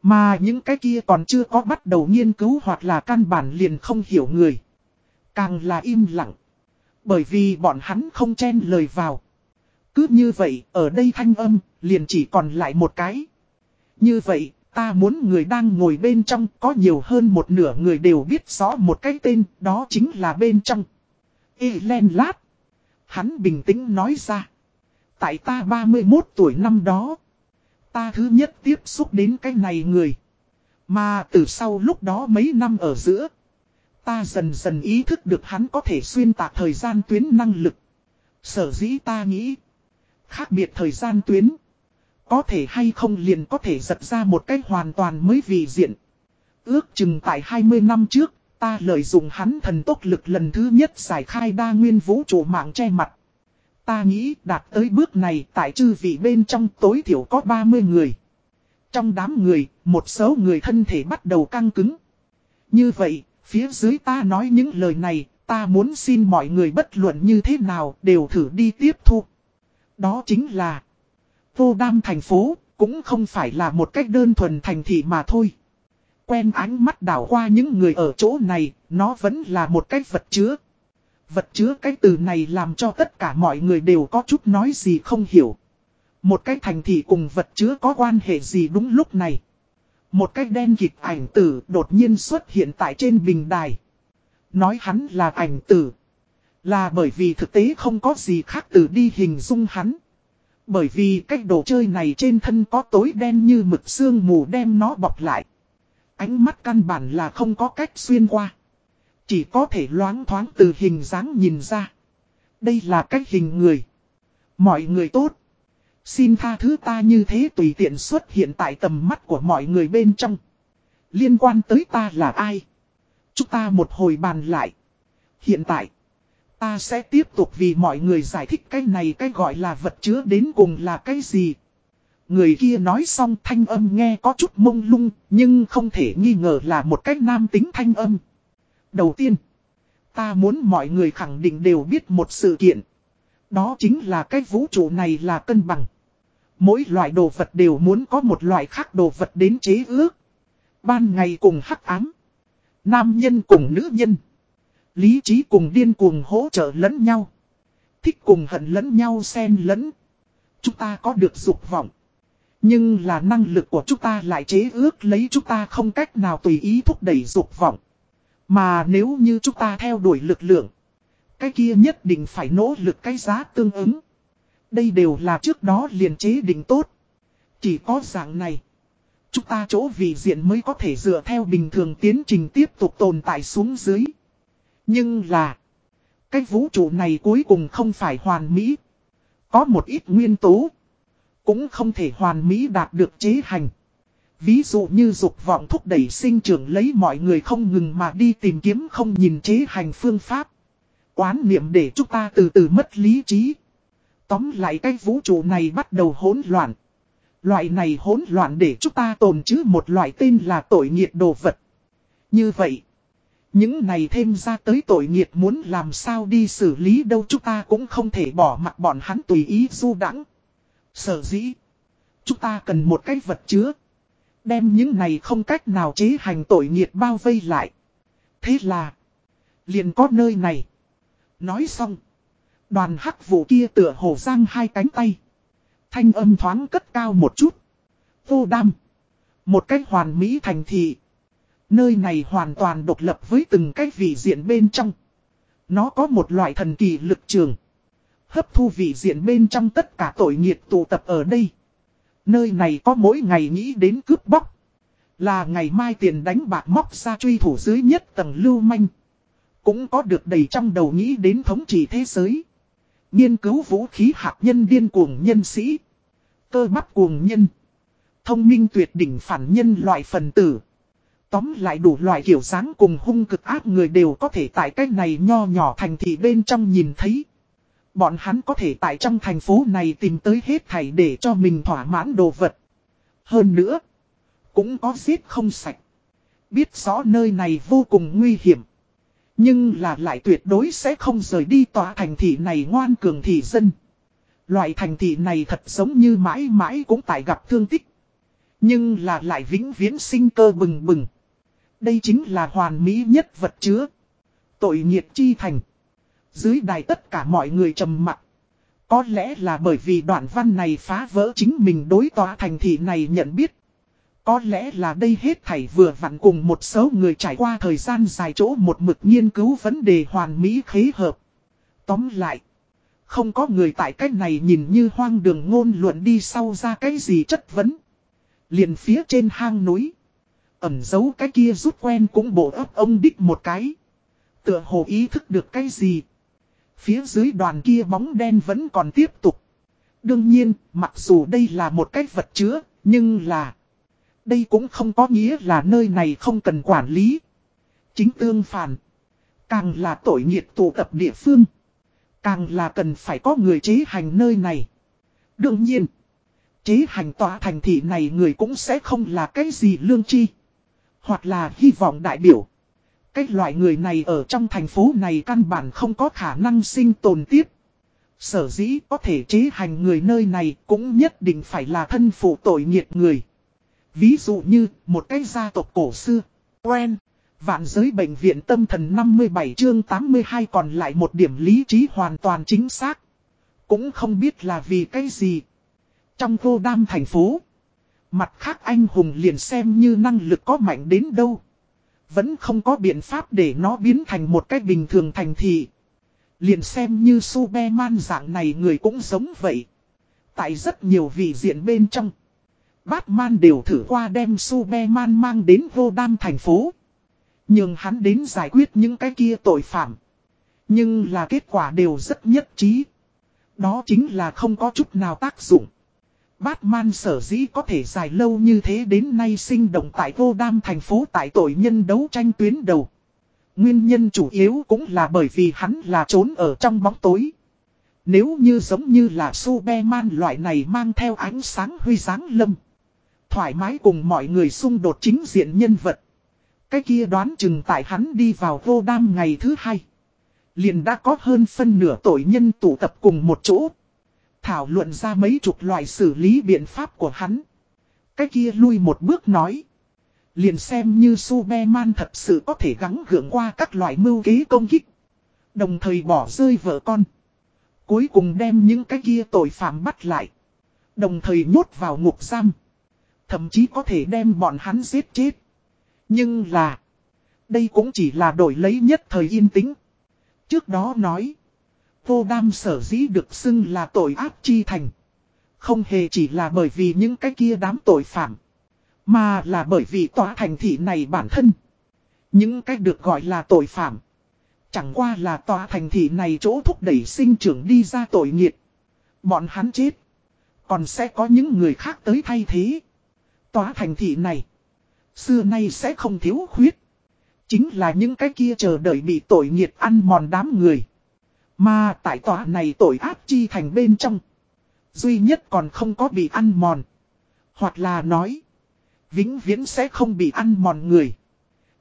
Mà những cái kia còn chưa có bắt đầu nghiên cứu hoặc là căn bản liền không hiểu người. Càng là im lặng. Bởi vì bọn hắn không chen lời vào. Cứ như vậy, ở đây thanh âm, liền chỉ còn lại một cái. Như vậy, ta muốn người đang ngồi bên trong có nhiều hơn một nửa người đều biết rõ một cái tên, đó chính là bên trong. Ê len lát. Hắn bình tĩnh nói ra. Tại ta 31 tuổi năm đó. Ta thứ nhất tiếp xúc đến cái này người. Mà từ sau lúc đó mấy năm ở giữa. Ta dần dần ý thức được hắn có thể xuyên tạc thời gian tuyến năng lực. Sở dĩ ta nghĩ. Khác biệt thời gian tuyến. Có thể hay không liền có thể giật ra một cách hoàn toàn mới vì diện. Ước chừng tại 20 năm trước, ta lợi dụng hắn thần tốc lực lần thứ nhất giải khai đa nguyên vũ trụ mạng che mặt. Ta nghĩ đạt tới bước này tại chư vị bên trong tối thiểu có 30 người. Trong đám người, một số người thân thể bắt đầu căng cứng. Như vậy, phía dưới ta nói những lời này, ta muốn xin mọi người bất luận như thế nào đều thử đi tiếp thu. Đó chính là Vô Đam thành phố, cũng không phải là một cách đơn thuần thành thị mà thôi. Quen ánh mắt đảo qua những người ở chỗ này, nó vẫn là một cách vật chứa. Vật chứa cái từ này làm cho tất cả mọi người đều có chút nói gì không hiểu. Một cái thành thị cùng vật chứa có quan hệ gì đúng lúc này. Một cái đen kịch ảnh tử đột nhiên xuất hiện tại trên bình đài. Nói hắn là ảnh tử. Là bởi vì thực tế không có gì khác từ đi hình dung hắn. Bởi vì cái đồ chơi này trên thân có tối đen như mực xương mù đem nó bọc lại. Ánh mắt căn bản là không có cách xuyên qua. Chỉ có thể loáng thoáng từ hình dáng nhìn ra. Đây là cách hình người. Mọi người tốt. Xin tha thứ ta như thế tùy tiện xuất hiện tại tầm mắt của mọi người bên trong. Liên quan tới ta là ai? Chúng ta một hồi bàn lại. Hiện tại, ta sẽ tiếp tục vì mọi người giải thích cái này cái gọi là vật chứa đến cùng là cái gì. Người kia nói xong thanh âm nghe có chút mông lung, nhưng không thể nghi ngờ là một cách nam tính thanh âm. Đầu tiên, ta muốn mọi người khẳng định đều biết một sự kiện. Đó chính là cái vũ trụ này là cân bằng. Mỗi loại đồ vật đều muốn có một loại khác đồ vật đến chế ước. Ban ngày cùng hắc ám. Nam nhân cùng nữ nhân. Lý trí cùng điên cuồng hỗ trợ lẫn nhau. Thích cùng hận lẫn nhau xen lẫn. Chúng ta có được dục vọng. Nhưng là năng lực của chúng ta lại chế ước lấy chúng ta không cách nào tùy ý thúc đẩy dục vọng. Mà nếu như chúng ta theo đuổi lực lượng. Cái kia nhất định phải nỗ lực cái giá tương ứng. Đây đều là trước đó liền chế định tốt. Chỉ có dạng này. Chúng ta chỗ vị diện mới có thể dựa theo bình thường tiến trình tiếp tục tồn tại xuống dưới. Nhưng là. Cái vũ trụ này cuối cùng không phải hoàn mỹ. Có một ít nguyên tố. Cũng không thể hoàn mỹ đạt được chế hành. Ví dụ như dục vọng thúc đẩy sinh trưởng lấy mọi người không ngừng mà đi tìm kiếm không nhìn chế hành phương pháp. Quán niệm để chúng ta từ từ mất lý trí. Tóm lại cái vũ trụ này bắt đầu hỗn loạn. Loại này hỗn loạn để chúng ta tồn chứ một loại tên là tội nghiệt đồ vật. Như vậy, những này thêm ra tới tội nghiệt muốn làm sao đi xử lý đâu chúng ta cũng không thể bỏ mặt bọn hắn tùy ý du đắng. Sở dĩ, chúng ta cần một cái vật chứa. Đem những này không cách nào chế hành tội nghiệt bao vây lại. Thế là, liền có nơi này. Nói xong, đoàn hắc vụ kia tựa hồ giang hai cánh tay. Thanh âm thoáng cất cao một chút. Vô đam. Một cách hoàn mỹ thành thị. Nơi này hoàn toàn độc lập với từng cái vị diện bên trong. Nó có một loại thần kỳ lực trường. Hấp thu vị diện bên trong tất cả tội nghiệt tụ tập ở đây. Nơi này có mỗi ngày nghĩ đến cướp bóc. Là ngày mai tiền đánh bạc móc ra truy thủ dưới nhất tầng lưu manh. Cũng có được đầy trong đầu nghĩ đến thống trị thế giới. Nghiên cứu vũ khí hạt nhân điên cuồng nhân sĩ. Cơ bắp cuồng nhân. Thông minh tuyệt đỉnh phản nhân loại phần tử. Tóm lại đủ loại kiểu dáng cùng hung cực ác người đều có thể tại cách này nho nhỏ thành thị bên trong nhìn thấy. Bọn hắn có thể tại trong thành phố này tìm tới hết thảy để cho mình thỏa mãn đồ vật. Hơn nữa, cũng có giết không sạch. Biết rõ nơi này vô cùng nguy hiểm. Nhưng là lại tuyệt đối sẽ không rời đi tòa thành thị này ngoan cường thị dân. Loại thành thị này thật giống như mãi mãi cũng tại gặp thương tích. Nhưng là lại vĩnh viễn sinh cơ bừng bừng. Đây chính là hoàn mỹ nhất vật chứa. Tội nghiệt chi thành. Dưới đài tất cả mọi người trầm mặt. Có lẽ là bởi vì đoạn văn này phá vỡ chính mình đối tòa thành thị này nhận biết. Có lẽ là đây hết thảy vừa vặn cùng một số người trải qua thời gian dài chỗ một mực nghiên cứu vấn đề hoàn mỹ khế hợp. Tóm lại, không có người tại cách này nhìn như hoang đường ngôn luận đi sau ra cái gì chất vấn. Liền phía trên hang núi. Ẩm giấu cái kia rút quen cũng bộ ấp ông đích một cái. Tựa hồ ý thức được cái gì. Phía dưới đoàn kia bóng đen vẫn còn tiếp tục. Đương nhiên, mặc dù đây là một cái vật chứa, nhưng là... Đây cũng không có nghĩa là nơi này không cần quản lý. Chính tương phản. Càng là tội nghiệt tụ tập địa phương. Càng là cần phải có người chế hành nơi này. Đương nhiên, chế hành tòa thành thị này người cũng sẽ không là cái gì lương chi. Hoặc là hy vọng đại biểu. Cái loại người này ở trong thành phố này căn bản không có khả năng sinh tồn tiếp. Sở dĩ có thể chế hành người nơi này cũng nhất định phải là thân phụ tội nghiệt người. Ví dụ như một cái gia tộc cổ xưa, quen, vạn giới bệnh viện tâm thần 57 chương 82 còn lại một điểm lý trí hoàn toàn chính xác. Cũng không biết là vì cái gì. Trong vô đam thành phố, mặt khác anh hùng liền xem như năng lực có mạnh đến đâu. Vẫn không có biện pháp để nó biến thành một cách bình thường thành thị. Liền xem như Superman dạng này người cũng giống vậy. Tại rất nhiều vị diện bên trong. Batman đều thử qua đem Superman mang đến vô đam thành phố. Nhưng hắn đến giải quyết những cái kia tội phạm. Nhưng là kết quả đều rất nhất trí. Đó chính là không có chút nào tác dụng. Batman sở dĩ có thể dài lâu như thế đến nay sinh động tại vô đam thành phố tại tội nhân đấu tranh tuyến đầu. Nguyên nhân chủ yếu cũng là bởi vì hắn là trốn ở trong bóng tối. Nếu như giống như là Superman loại này mang theo ánh sáng huy sáng lâm. Thoải mái cùng mọi người xung đột chính diện nhân vật. Cái kia đoán chừng tại hắn đi vào vô đam ngày thứ hai. Liền đã có hơn phân nửa tội nhân tụ tập cùng một chỗ. Thảo luận ra mấy chục loại xử lý biện pháp của hắn. Cái kia lui một bước nói. Liền xem như Superman thật sự có thể gắng gượng qua các loại mưu kế công kích. Đồng thời bỏ rơi vợ con. Cuối cùng đem những cái kia tội phạm bắt lại. Đồng thời nhốt vào ngục giam. Thậm chí có thể đem bọn hắn giết chết. Nhưng là. Đây cũng chỉ là đổi lấy nhất thời yên tĩnh. Trước đó nói. Vô đam sở dĩ được xưng là tội ác chi thành. Không hề chỉ là bởi vì những cái kia đám tội phạm. Mà là bởi vì tòa thành thị này bản thân. Những cái được gọi là tội phạm. Chẳng qua là tòa thành thị này chỗ thúc đẩy sinh trưởng đi ra tội nghiệt. Bọn hắn chết. Còn sẽ có những người khác tới thay thế. Tòa thành thị này. Xưa nay sẽ không thiếu khuyết. Chính là những cái kia chờ đợi bị tội nghiệt ăn mòn đám người. Mà tại tòa này tội ác chi thành bên trong. Duy nhất còn không có bị ăn mòn. Hoặc là nói. Vĩnh viễn sẽ không bị ăn mòn người.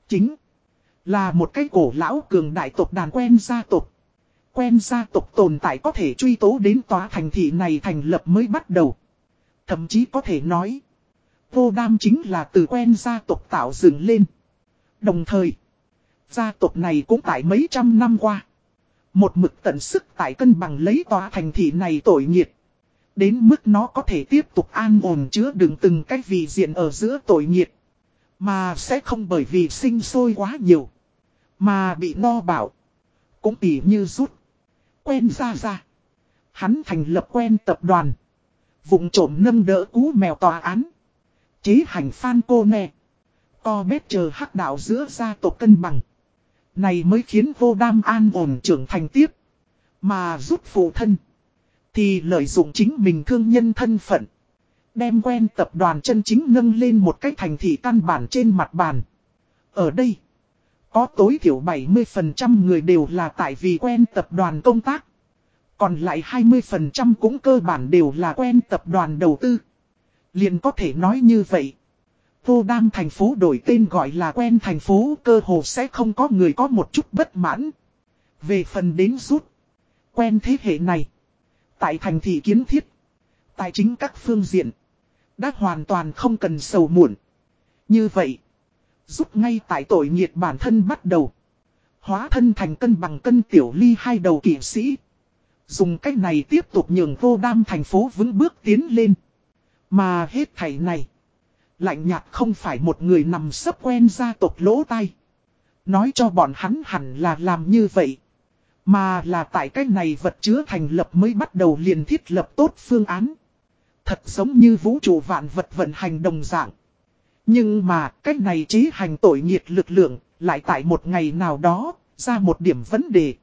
Chính. Là một cái cổ lão cường đại tộc đàn quen gia tộc. Quen gia tộc tồn tại có thể truy tố đến tòa thành thị này thành lập mới bắt đầu. Thậm chí có thể nói. Vô đam chính là từ quen gia tộc tạo dựng lên. Đồng thời. Gia tộc này cũng tại mấy trăm năm qua. Một mực tận sức tại cân bằng lấy tòa thành thị này tội nghiệt. Đến mức nó có thể tiếp tục an ổn chứa đựng từng cách vị diện ở giữa tội nghiệt. Mà sẽ không bởi vì sinh sôi quá nhiều. Mà bị no bảo. Cũng tỉ như rút. Quen ra ra. Hắn thành lập quen tập đoàn. Vụng trộm nâng đỡ cú mèo tòa án. Chế hành phan cô nè. Co bếp chờ hắc đạo giữa gia tộc cân bằng. Này mới khiến vô đam an ổn trưởng thành tiếp. Mà giúp phụ thân. Thì lợi dụng chính mình thương nhân thân phận. Đem quen tập đoàn chân chính nâng lên một cách thành thị căn bản trên mặt bàn. Ở đây. Có tối thiểu 70% người đều là tại vì quen tập đoàn công tác. Còn lại 20% cũng cơ bản đều là quen tập đoàn đầu tư. Liền có thể nói như vậy. Vô Đam thành phố đổi tên gọi là quen thành phố, cơ hồ sẽ không có người có một chút bất mãn. Về phần đến rút. Quen thế hệ này. Tại thành thị kiến thiết. Tài chính các phương diện. Đã hoàn toàn không cần sầu muộn. Như vậy. Giúp ngay tại tội nghiệt bản thân bắt đầu. Hóa thân thành cân bằng cân tiểu ly hai đầu kỷ sĩ. Dùng cách này tiếp tục nhường vô đam thành phố vững bước tiến lên. Mà hết thảy này. Lạnh nhạt không phải một người nằm sấp quen gia tộc lỗ tai. Nói cho bọn hắn hẳn là làm như vậy. Mà là tại cách này vật chứa thành lập mới bắt đầu liền thiết lập tốt phương án. Thật giống như vũ trụ vạn vật vận hành đồng dạng. Nhưng mà cách này chế hành tội nghiệt lực lượng lại tại một ngày nào đó ra một điểm vấn đề.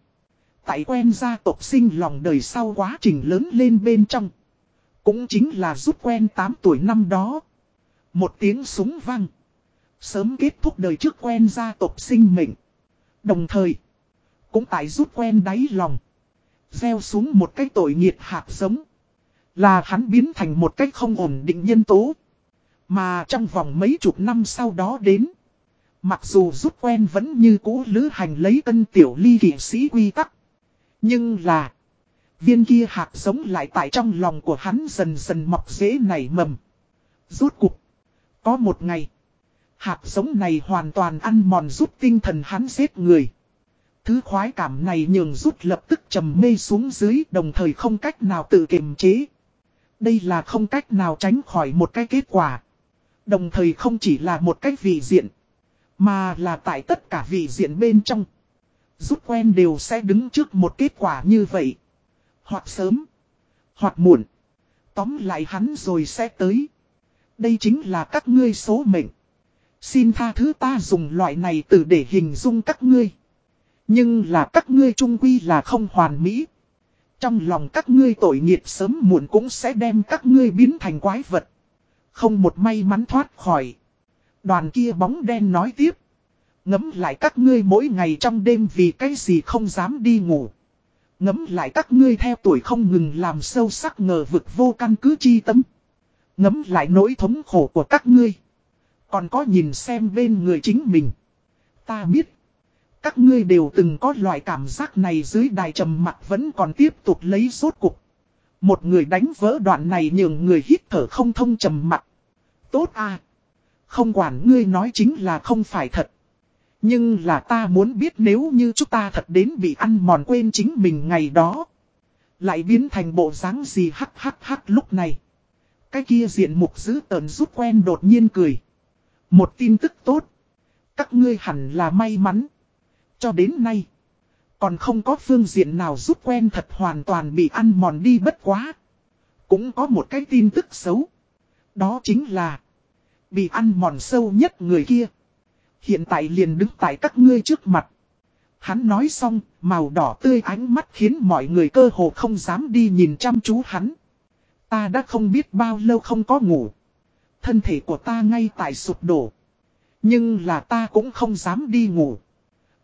Tại quen gia tộc sinh lòng đời sau quá trình lớn lên bên trong. Cũng chính là rút quen 8 tuổi năm đó. Một tiếng súng vang. Sớm kết thúc đời trước quen gia tộc sinh mệnh. Đồng thời, cũng tại rút quen đáy lòng. Gieo xuống một cái tội nghiệt hạt giống. Là hắn biến thành một cách không ổn định nhân tố. Mà trong vòng mấy chục năm sau đó đến. Mặc dù rút quen vẫn như cũ lữ hành lấy cân tiểu ly kỷ sĩ quy tắc. Nhưng là. Viên kia hạt giống lại tại trong lòng của hắn dần dần mọc dễ nảy mầm. Rút cục. Có một ngày. Hạt giống này hoàn toàn ăn mòn rút tinh thần hắn giết người. Thứ khoái cảm này nhường rút lập tức trầm mê xuống dưới, đồng thời không cách nào tự kiềm chế. Đây là không cách nào tránh khỏi một cái kết quả. Đồng thời không chỉ là một cách vị diện. Mà là tại tất cả vị diện bên trong. Rút quen đều sẽ đứng trước một kết quả như vậy. Hoặc sớm. Hoặc muộn. Tóm lại hắn rồi sẽ tới. Đây chính là các ngươi số mệnh. Xin tha thứ ta dùng loại này từ để hình dung các ngươi. Nhưng là các ngươi trung quy là không hoàn mỹ. Trong lòng các ngươi tội nghiệt sớm muộn cũng sẽ đem các ngươi biến thành quái vật. Không một may mắn thoát khỏi. Đoàn kia bóng đen nói tiếp. Ngấm lại các ngươi mỗi ngày trong đêm vì cái gì không dám đi ngủ. Ngấm lại các ngươi theo tuổi không ngừng làm sâu sắc ngờ vực vô căn cứ chi tâm. Ngấm lại nỗi thống khổ của các ngươi. Còn có nhìn xem bên người chính mình. Ta biết. Các ngươi đều từng có loại cảm giác này dưới đài trầm mặt vẫn còn tiếp tục lấy rốt cục. Một người đánh vỡ đoạn này nhường người hít thở không thông trầm mặt. Tốt à. Không quản ngươi nói chính là không phải thật. Nhưng là ta muốn biết nếu như chúng ta thật đến bị ăn mòn quên chính mình ngày đó. Lại biến thành bộ dáng gì hắc hắc hắc lúc này. Cái kia diện mục giữ tờn rút quen đột nhiên cười. Một tin tức tốt. Các ngươi hẳn là may mắn. Cho đến nay. Còn không có phương diện nào rút quen thật hoàn toàn bị ăn mòn đi bất quá. Cũng có một cái tin tức xấu. Đó chính là. Bị ăn mòn sâu nhất người kia. Hiện tại liền đứng tại các ngươi trước mặt. Hắn nói xong, màu đỏ tươi ánh mắt khiến mọi người cơ hồ không dám đi nhìn chăm chú hắn. Ta đã không biết bao lâu không có ngủ. Thân thể của ta ngay tại sụp đổ. Nhưng là ta cũng không dám đi ngủ.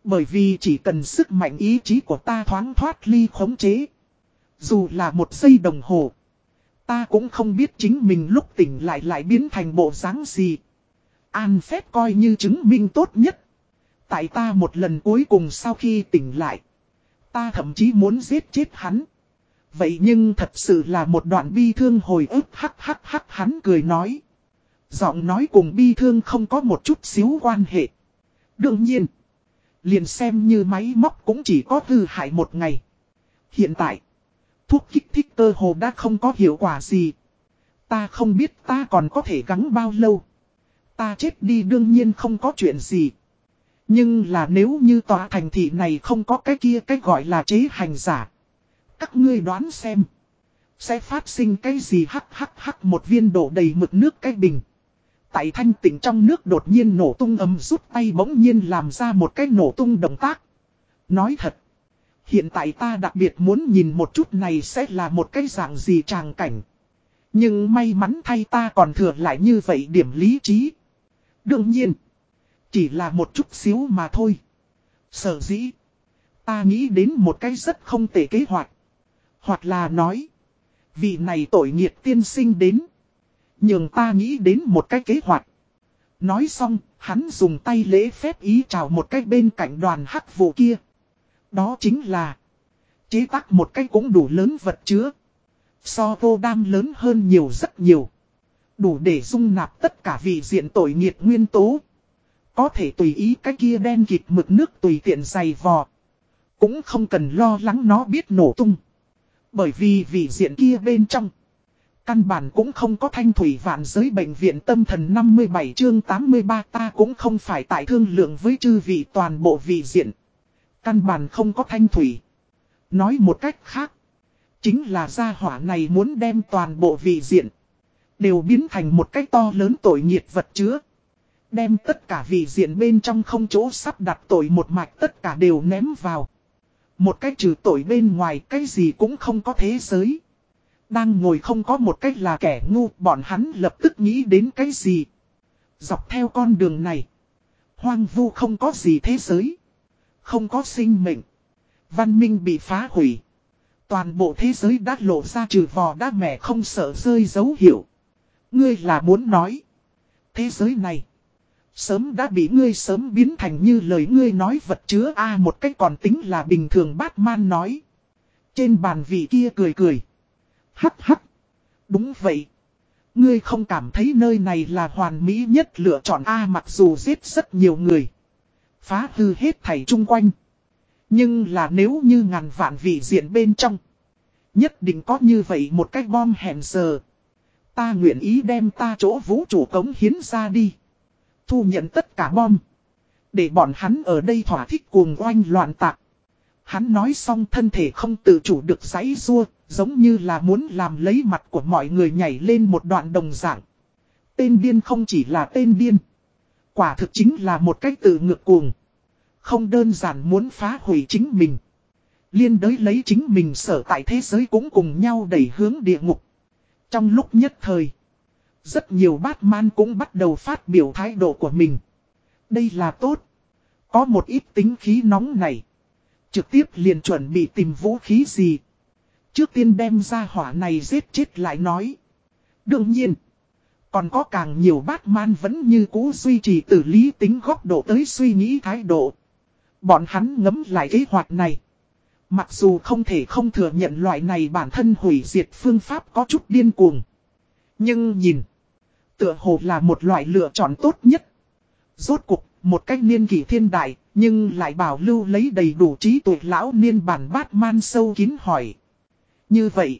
Bởi vì chỉ cần sức mạnh ý chí của ta thoáng thoát ly khống chế. Dù là một giây đồng hồ. Ta cũng không biết chính mình lúc tỉnh lại lại biến thành bộ dáng gì. An phép coi như chứng minh tốt nhất. Tại ta một lần cuối cùng sau khi tỉnh lại. Ta thậm chí muốn giết chết hắn. Vậy nhưng thật sự là một đoạn bi thương hồi ức hắc hắc hắc, hắn cười nói. Giọng nói cùng bi thương không có một chút xíu quan hệ. Đương nhiên. Liền xem như máy móc cũng chỉ có hư hại một ngày. Hiện tại. Thuốc kích thích cơ hồ đã không có hiệu quả gì. Ta không biết ta còn có thể gắng bao lâu. Ta chết đi đương nhiên không có chuyện gì. Nhưng là nếu như tòa thành thị này không có cái kia cái gọi là chế hành giả. Các ngươi đoán xem. Sẽ phát sinh cái gì hắc hắc hắc một viên đổ đầy mực nước cái bình. Tại thanh tỉnh trong nước đột nhiên nổ tung ấm rút tay bỗng nhiên làm ra một cái nổ tung động tác. Nói thật. Hiện tại ta đặc biệt muốn nhìn một chút này sẽ là một cái dạng gì tràng cảnh. Nhưng may mắn thay ta còn thừa lại như vậy điểm lý trí. Đương nhiên. Chỉ là một chút xíu mà thôi. Sở dĩ. Ta nghĩ đến một cái rất không tệ kế hoạch. Hoặc là nói. Vị này tội nghiệt tiên sinh đến. Nhưng ta nghĩ đến một cái kế hoạch. Nói xong, hắn dùng tay lễ phép ý chào một cái bên cạnh đoàn hắc vụ kia. Đó chính là chế tác một cái cũng đủ lớn vật chứa. So vô đam lớn hơn nhiều rất nhiều. Đủ để dung nạp tất cả vị diện tội nghiệt nguyên tố. Có thể tùy ý cái kia đen kịt mực nước tùy tiện dày vò. Cũng không cần lo lắng nó biết nổ tung. Bởi vì vị diện kia bên trong. Căn bản cũng không có thanh thủy vạn giới bệnh viện tâm thần 57 chương 83 ta cũng không phải tại thương lượng với chư vị toàn bộ vị diện. Căn bản không có thanh thủy. Nói một cách khác. Chính là gia hỏa này muốn đem toàn bộ vị diện. Đều biến thành một cách to lớn tội nhiệt vật chứa. Đem tất cả vị diện bên trong không chỗ sắp đặt tội một mạch tất cả đều ném vào. Một cách trừ tội bên ngoài cái gì cũng không có thế giới. Đang ngồi không có một cách là kẻ ngu, bọn hắn lập tức nghĩ đến cái gì. Dọc theo con đường này. Hoang vu không có gì thế giới. Không có sinh mệnh. Văn minh bị phá hủy. Toàn bộ thế giới đã lộ ra trừ vò đá mẹ không sợ rơi dấu hiệu. Ngươi là muốn nói. Thế giới này. Sớm đã bị ngươi sớm biến thành như lời ngươi nói vật chứa A một cách còn tính là bình thường Batman nói. Trên bàn vị kia cười cười. Hắc hắc. Đúng vậy. Ngươi không cảm thấy nơi này là hoàn mỹ nhất lựa chọn A mặc dù giết rất nhiều người. Phá hư hết thảy chung quanh. Nhưng là nếu như ngàn vạn vị diện bên trong. Nhất định có như vậy một cái bom hẹn giờ. Ta nguyện ý đem ta chỗ vũ trụ cống hiến ra đi. Thu nhận tất cả bom. Để bọn hắn ở đây thỏa thích cuồng oanh loạn tạc. Hắn nói xong thân thể không tự chủ được giấy rua, giống như là muốn làm lấy mặt của mọi người nhảy lên một đoạn đồng dạng. Tên điên không chỉ là tên điên. Quả thực chính là một cách tự ngược cuồng. Không đơn giản muốn phá hủy chính mình. Liên đới lấy chính mình sở tại thế giới cũng cùng nhau đẩy hướng địa ngục. Trong lúc nhất thời, rất nhiều Batman cũng bắt đầu phát biểu thái độ của mình. Đây là tốt. Có một ít tính khí nóng này. Trực tiếp liền chuẩn bị tìm vũ khí gì. Trước tiên đem ra hỏa này giết chết lại nói. Đương nhiên. Còn có càng nhiều Batman vẫn như cũ duy trì từ lý tính góc độ tới suy nghĩ thái độ. Bọn hắn ngấm lại kế hoạch này. Mặc dù không thể không thừa nhận loại này bản thân hủy diệt phương pháp có chút điên cuồng. Nhưng nhìn. Tựa hồ là một loại lựa chọn tốt nhất. Rốt cục, một cách niên kỷ thiên đại, nhưng lại bảo lưu lấy đầy đủ trí tuệ lão niên bản Batman sâu kín hỏi. Như vậy,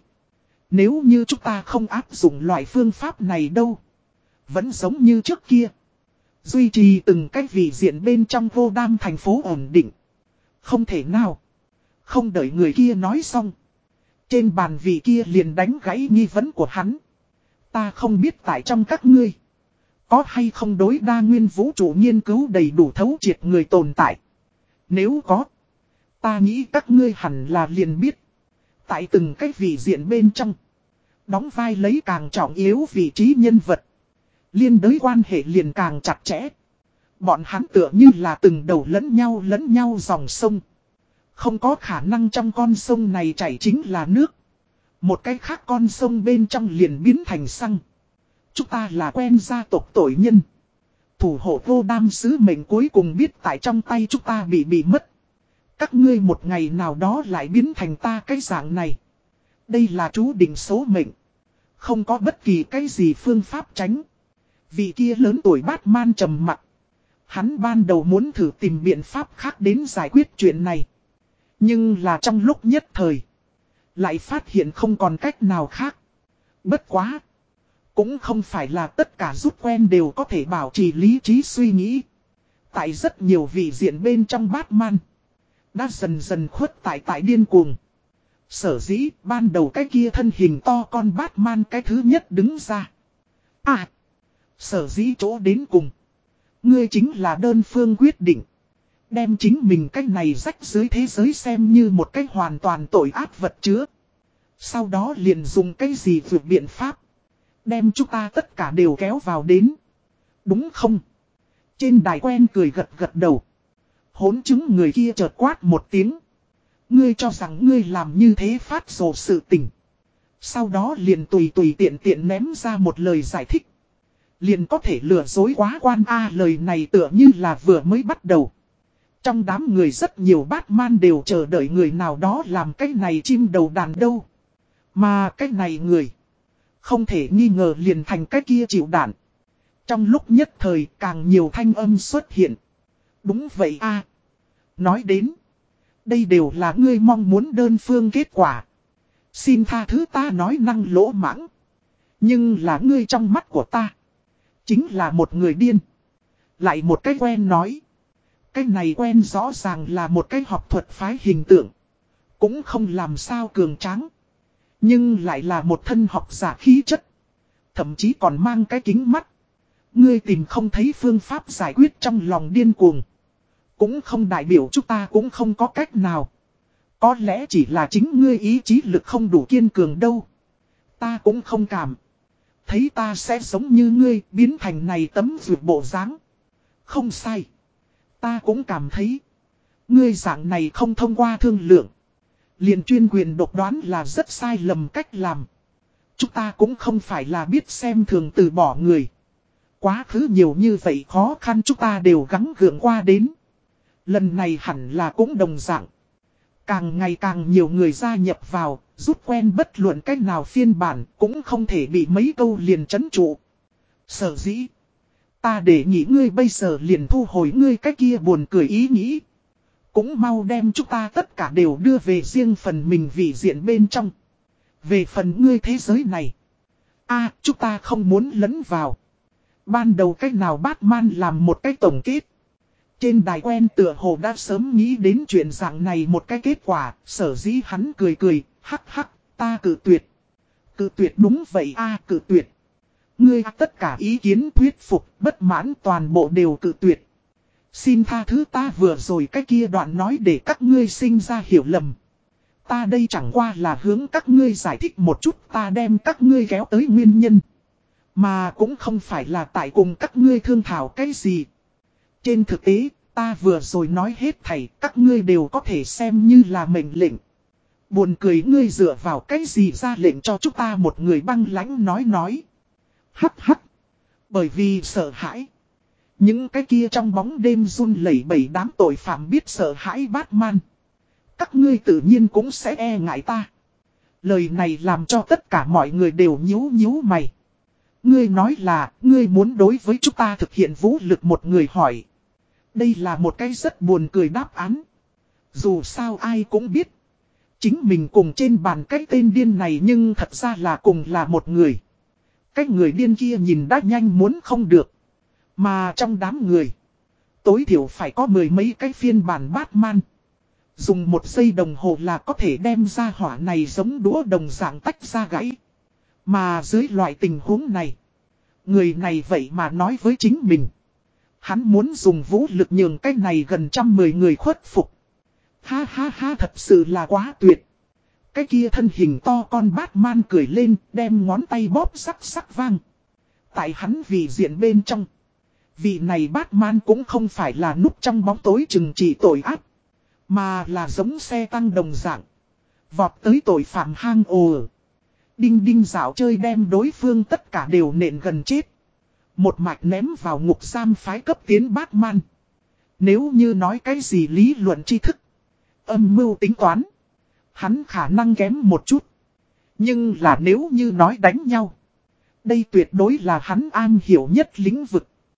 nếu như chúng ta không áp dụng loại phương pháp này đâu, vẫn giống như trước kia. Duy trì từng cách vị diện bên trong vô đam thành phố ổn định. Không thể nào. Không đợi người kia nói xong. Trên bàn vị kia liền đánh gãy nghi vấn của hắn. Ta không biết tại trong các ngươi. Có hay không đối đa nguyên vũ trụ nghiên cứu đầy đủ thấu triệt người tồn tại. Nếu có. Ta nghĩ các ngươi hẳn là liền biết. Tại từng cách vị diện bên trong. Đóng vai lấy càng trọng yếu vị trí nhân vật. Liên đới quan hệ liền càng chặt chẽ. Bọn hắn tựa như là từng đầu lẫn nhau lẫn nhau dòng sông. Không có khả năng trong con sông này chảy chính là nước. Một cái khác con sông bên trong liền biến thành xăng. Chúng ta là quen gia tộc tội nhân. Thủ hộ vô đam sứ mệnh cuối cùng biết tại trong tay chúng ta bị bị mất. Các ngươi một ngày nào đó lại biến thành ta cái dạng này. Đây là chú định số mệnh. Không có bất kỳ cái gì phương pháp tránh. Vị kia lớn tuổi bát man trầm mặt. Hắn ban đầu muốn thử tìm biện pháp khác đến giải quyết chuyện này. Nhưng là trong lúc nhất thời. Lại phát hiện không còn cách nào khác. Bất quá. Cũng không phải là tất cả rút quen đều có thể bảo trì lý trí suy nghĩ. Tại rất nhiều vị diện bên trong Batman. Đã dần dần khuất tại tại điên cuồng. Sở dĩ ban đầu cái kia thân hình to con Batman cái thứ nhất đứng ra. À. Sở dĩ chỗ đến cùng. Ngươi chính là đơn phương quyết định. Đem chính mình cách này rách dưới thế giới xem như một cách hoàn toàn tội ác vật chứa. Sau đó liền dùng cái gì vượt biện pháp. Đem chúng ta tất cả đều kéo vào đến. Đúng không? Trên đài quen cười gật gật đầu. Hốn chứng người kia chợt quát một tiếng. Ngươi cho rằng ngươi làm như thế phát rồ sự tình. Sau đó liền tùy tùy tiện tiện ném ra một lời giải thích. Liền có thể lừa dối quá quan A lời này tựa như là vừa mới bắt đầu. Trong đám người rất nhiều Batman đều chờ đợi người nào đó làm cái này chim đầu đàn đâu. Mà cái này người. Không thể nghi ngờ liền thành cái kia chịu đạn. Trong lúc nhất thời càng nhiều thanh âm xuất hiện. Đúng vậy a Nói đến. Đây đều là ngươi mong muốn đơn phương kết quả. Xin tha thứ ta nói năng lỗ mãng. Nhưng là ngươi trong mắt của ta. Chính là một người điên. Lại một cái quen nói. Cái này quen rõ ràng là một cái học thuật phái hình tượng. Cũng không làm sao cường tráng. Nhưng lại là một thân học giả khí chất. Thậm chí còn mang cái kính mắt. Ngươi tìm không thấy phương pháp giải quyết trong lòng điên cuồng. Cũng không đại biểu chúng ta cũng không có cách nào. Có lẽ chỉ là chính ngươi ý chí lực không đủ kiên cường đâu. Ta cũng không cảm. Thấy ta sẽ giống như ngươi biến thành này tấm vượt bộ dáng Không sai. Ta cũng cảm thấy. Ngươi dạng này không thông qua thương lượng. Liền chuyên quyền độc đoán là rất sai lầm cách làm. Chúng ta cũng không phải là biết xem thường từ bỏ người. Quá khứ nhiều như vậy khó khăn chúng ta đều gắng gượng qua đến. Lần này hẳn là cũng đồng dạng. Càng ngày càng nhiều người gia nhập vào, rút quen bất luận cách nào phiên bản cũng không thể bị mấy câu liền chấn trụ. Sở dĩ. Ta để nghĩ ngươi bây giờ liền thu hồi ngươi cái kia buồn cười ý nghĩ. Cũng mau đem chúng ta tất cả đều đưa về riêng phần mình vị diện bên trong. Về phần ngươi thế giới này. a chúng ta không muốn lấn vào. Ban đầu cách nào Batman làm một cái tổng kết. Trên đài quen tựa hồ đã sớm nghĩ đến chuyện dạng này một cái kết quả, sở dĩ hắn cười cười, hắc hắc, ta cử tuyệt. Cử tuyệt đúng vậy a cử tuyệt. Ngươi tất cả ý kiến thuyết phục, bất mãn toàn bộ đều cự tuyệt. Xin tha thứ ta vừa rồi cái kia đoạn nói để các ngươi sinh ra hiểu lầm. Ta đây chẳng qua là hướng các ngươi giải thích một chút ta đem các ngươi kéo tới nguyên nhân. Mà cũng không phải là tại cùng các ngươi thương thảo cái gì. Trên thực tế, ta vừa rồi nói hết thảy các ngươi đều có thể xem như là mệnh lệnh. Buồn cười ngươi dựa vào cái gì ra lệnh cho chúng ta một người băng lãnh nói nói. Hắc hắc. Bởi vì sợ hãi. Những cái kia trong bóng đêm run lẩy bẩy đám tội phạm biết sợ hãi Batman. Các ngươi tự nhiên cũng sẽ e ngại ta. Lời này làm cho tất cả mọi người đều nhíu nhíu mày. Ngươi nói là, ngươi muốn đối với chúng ta thực hiện vũ lực một người hỏi. Đây là một cái rất buồn cười đáp án. Dù sao ai cũng biết. Chính mình cùng trên bàn cái tên điên này nhưng thật ra là cùng là một người. Cái người điên kia nhìn đã nhanh muốn không được. Mà trong đám người, tối thiểu phải có mười mấy cái phiên bản Batman. Dùng một giây đồng hồ là có thể đem ra hỏa này giống đũa đồng dạng tách ra gãy. Mà dưới loại tình huống này, người này vậy mà nói với chính mình. Hắn muốn dùng vũ lực nhường cái này gần trăm mười người khuất phục. Ha ha ha thật sự là quá tuyệt. Cái kia thân hình to con Batman cười lên, đem ngón tay bóp sắc sắc vang. Tại hắn vì diện bên trong. Vị này Batman cũng không phải là núp trong bóng tối chừng trị tội ác. Mà là giống xe tăng đồng dạng. Vọt tới tội phạm hang ồ. Đinh đinh dạo chơi đem đối phương tất cả đều nện gần chết. Một mạch ném vào ngục giam phái cấp tiến Batman. Nếu như nói cái gì lý luận tri thức. Âm mưu tính toán. Hắn khả năng kém một chút. Nhưng là nếu như nói đánh nhau. Đây tuyệt đối là hắn an hiểu nhất lĩnh vực.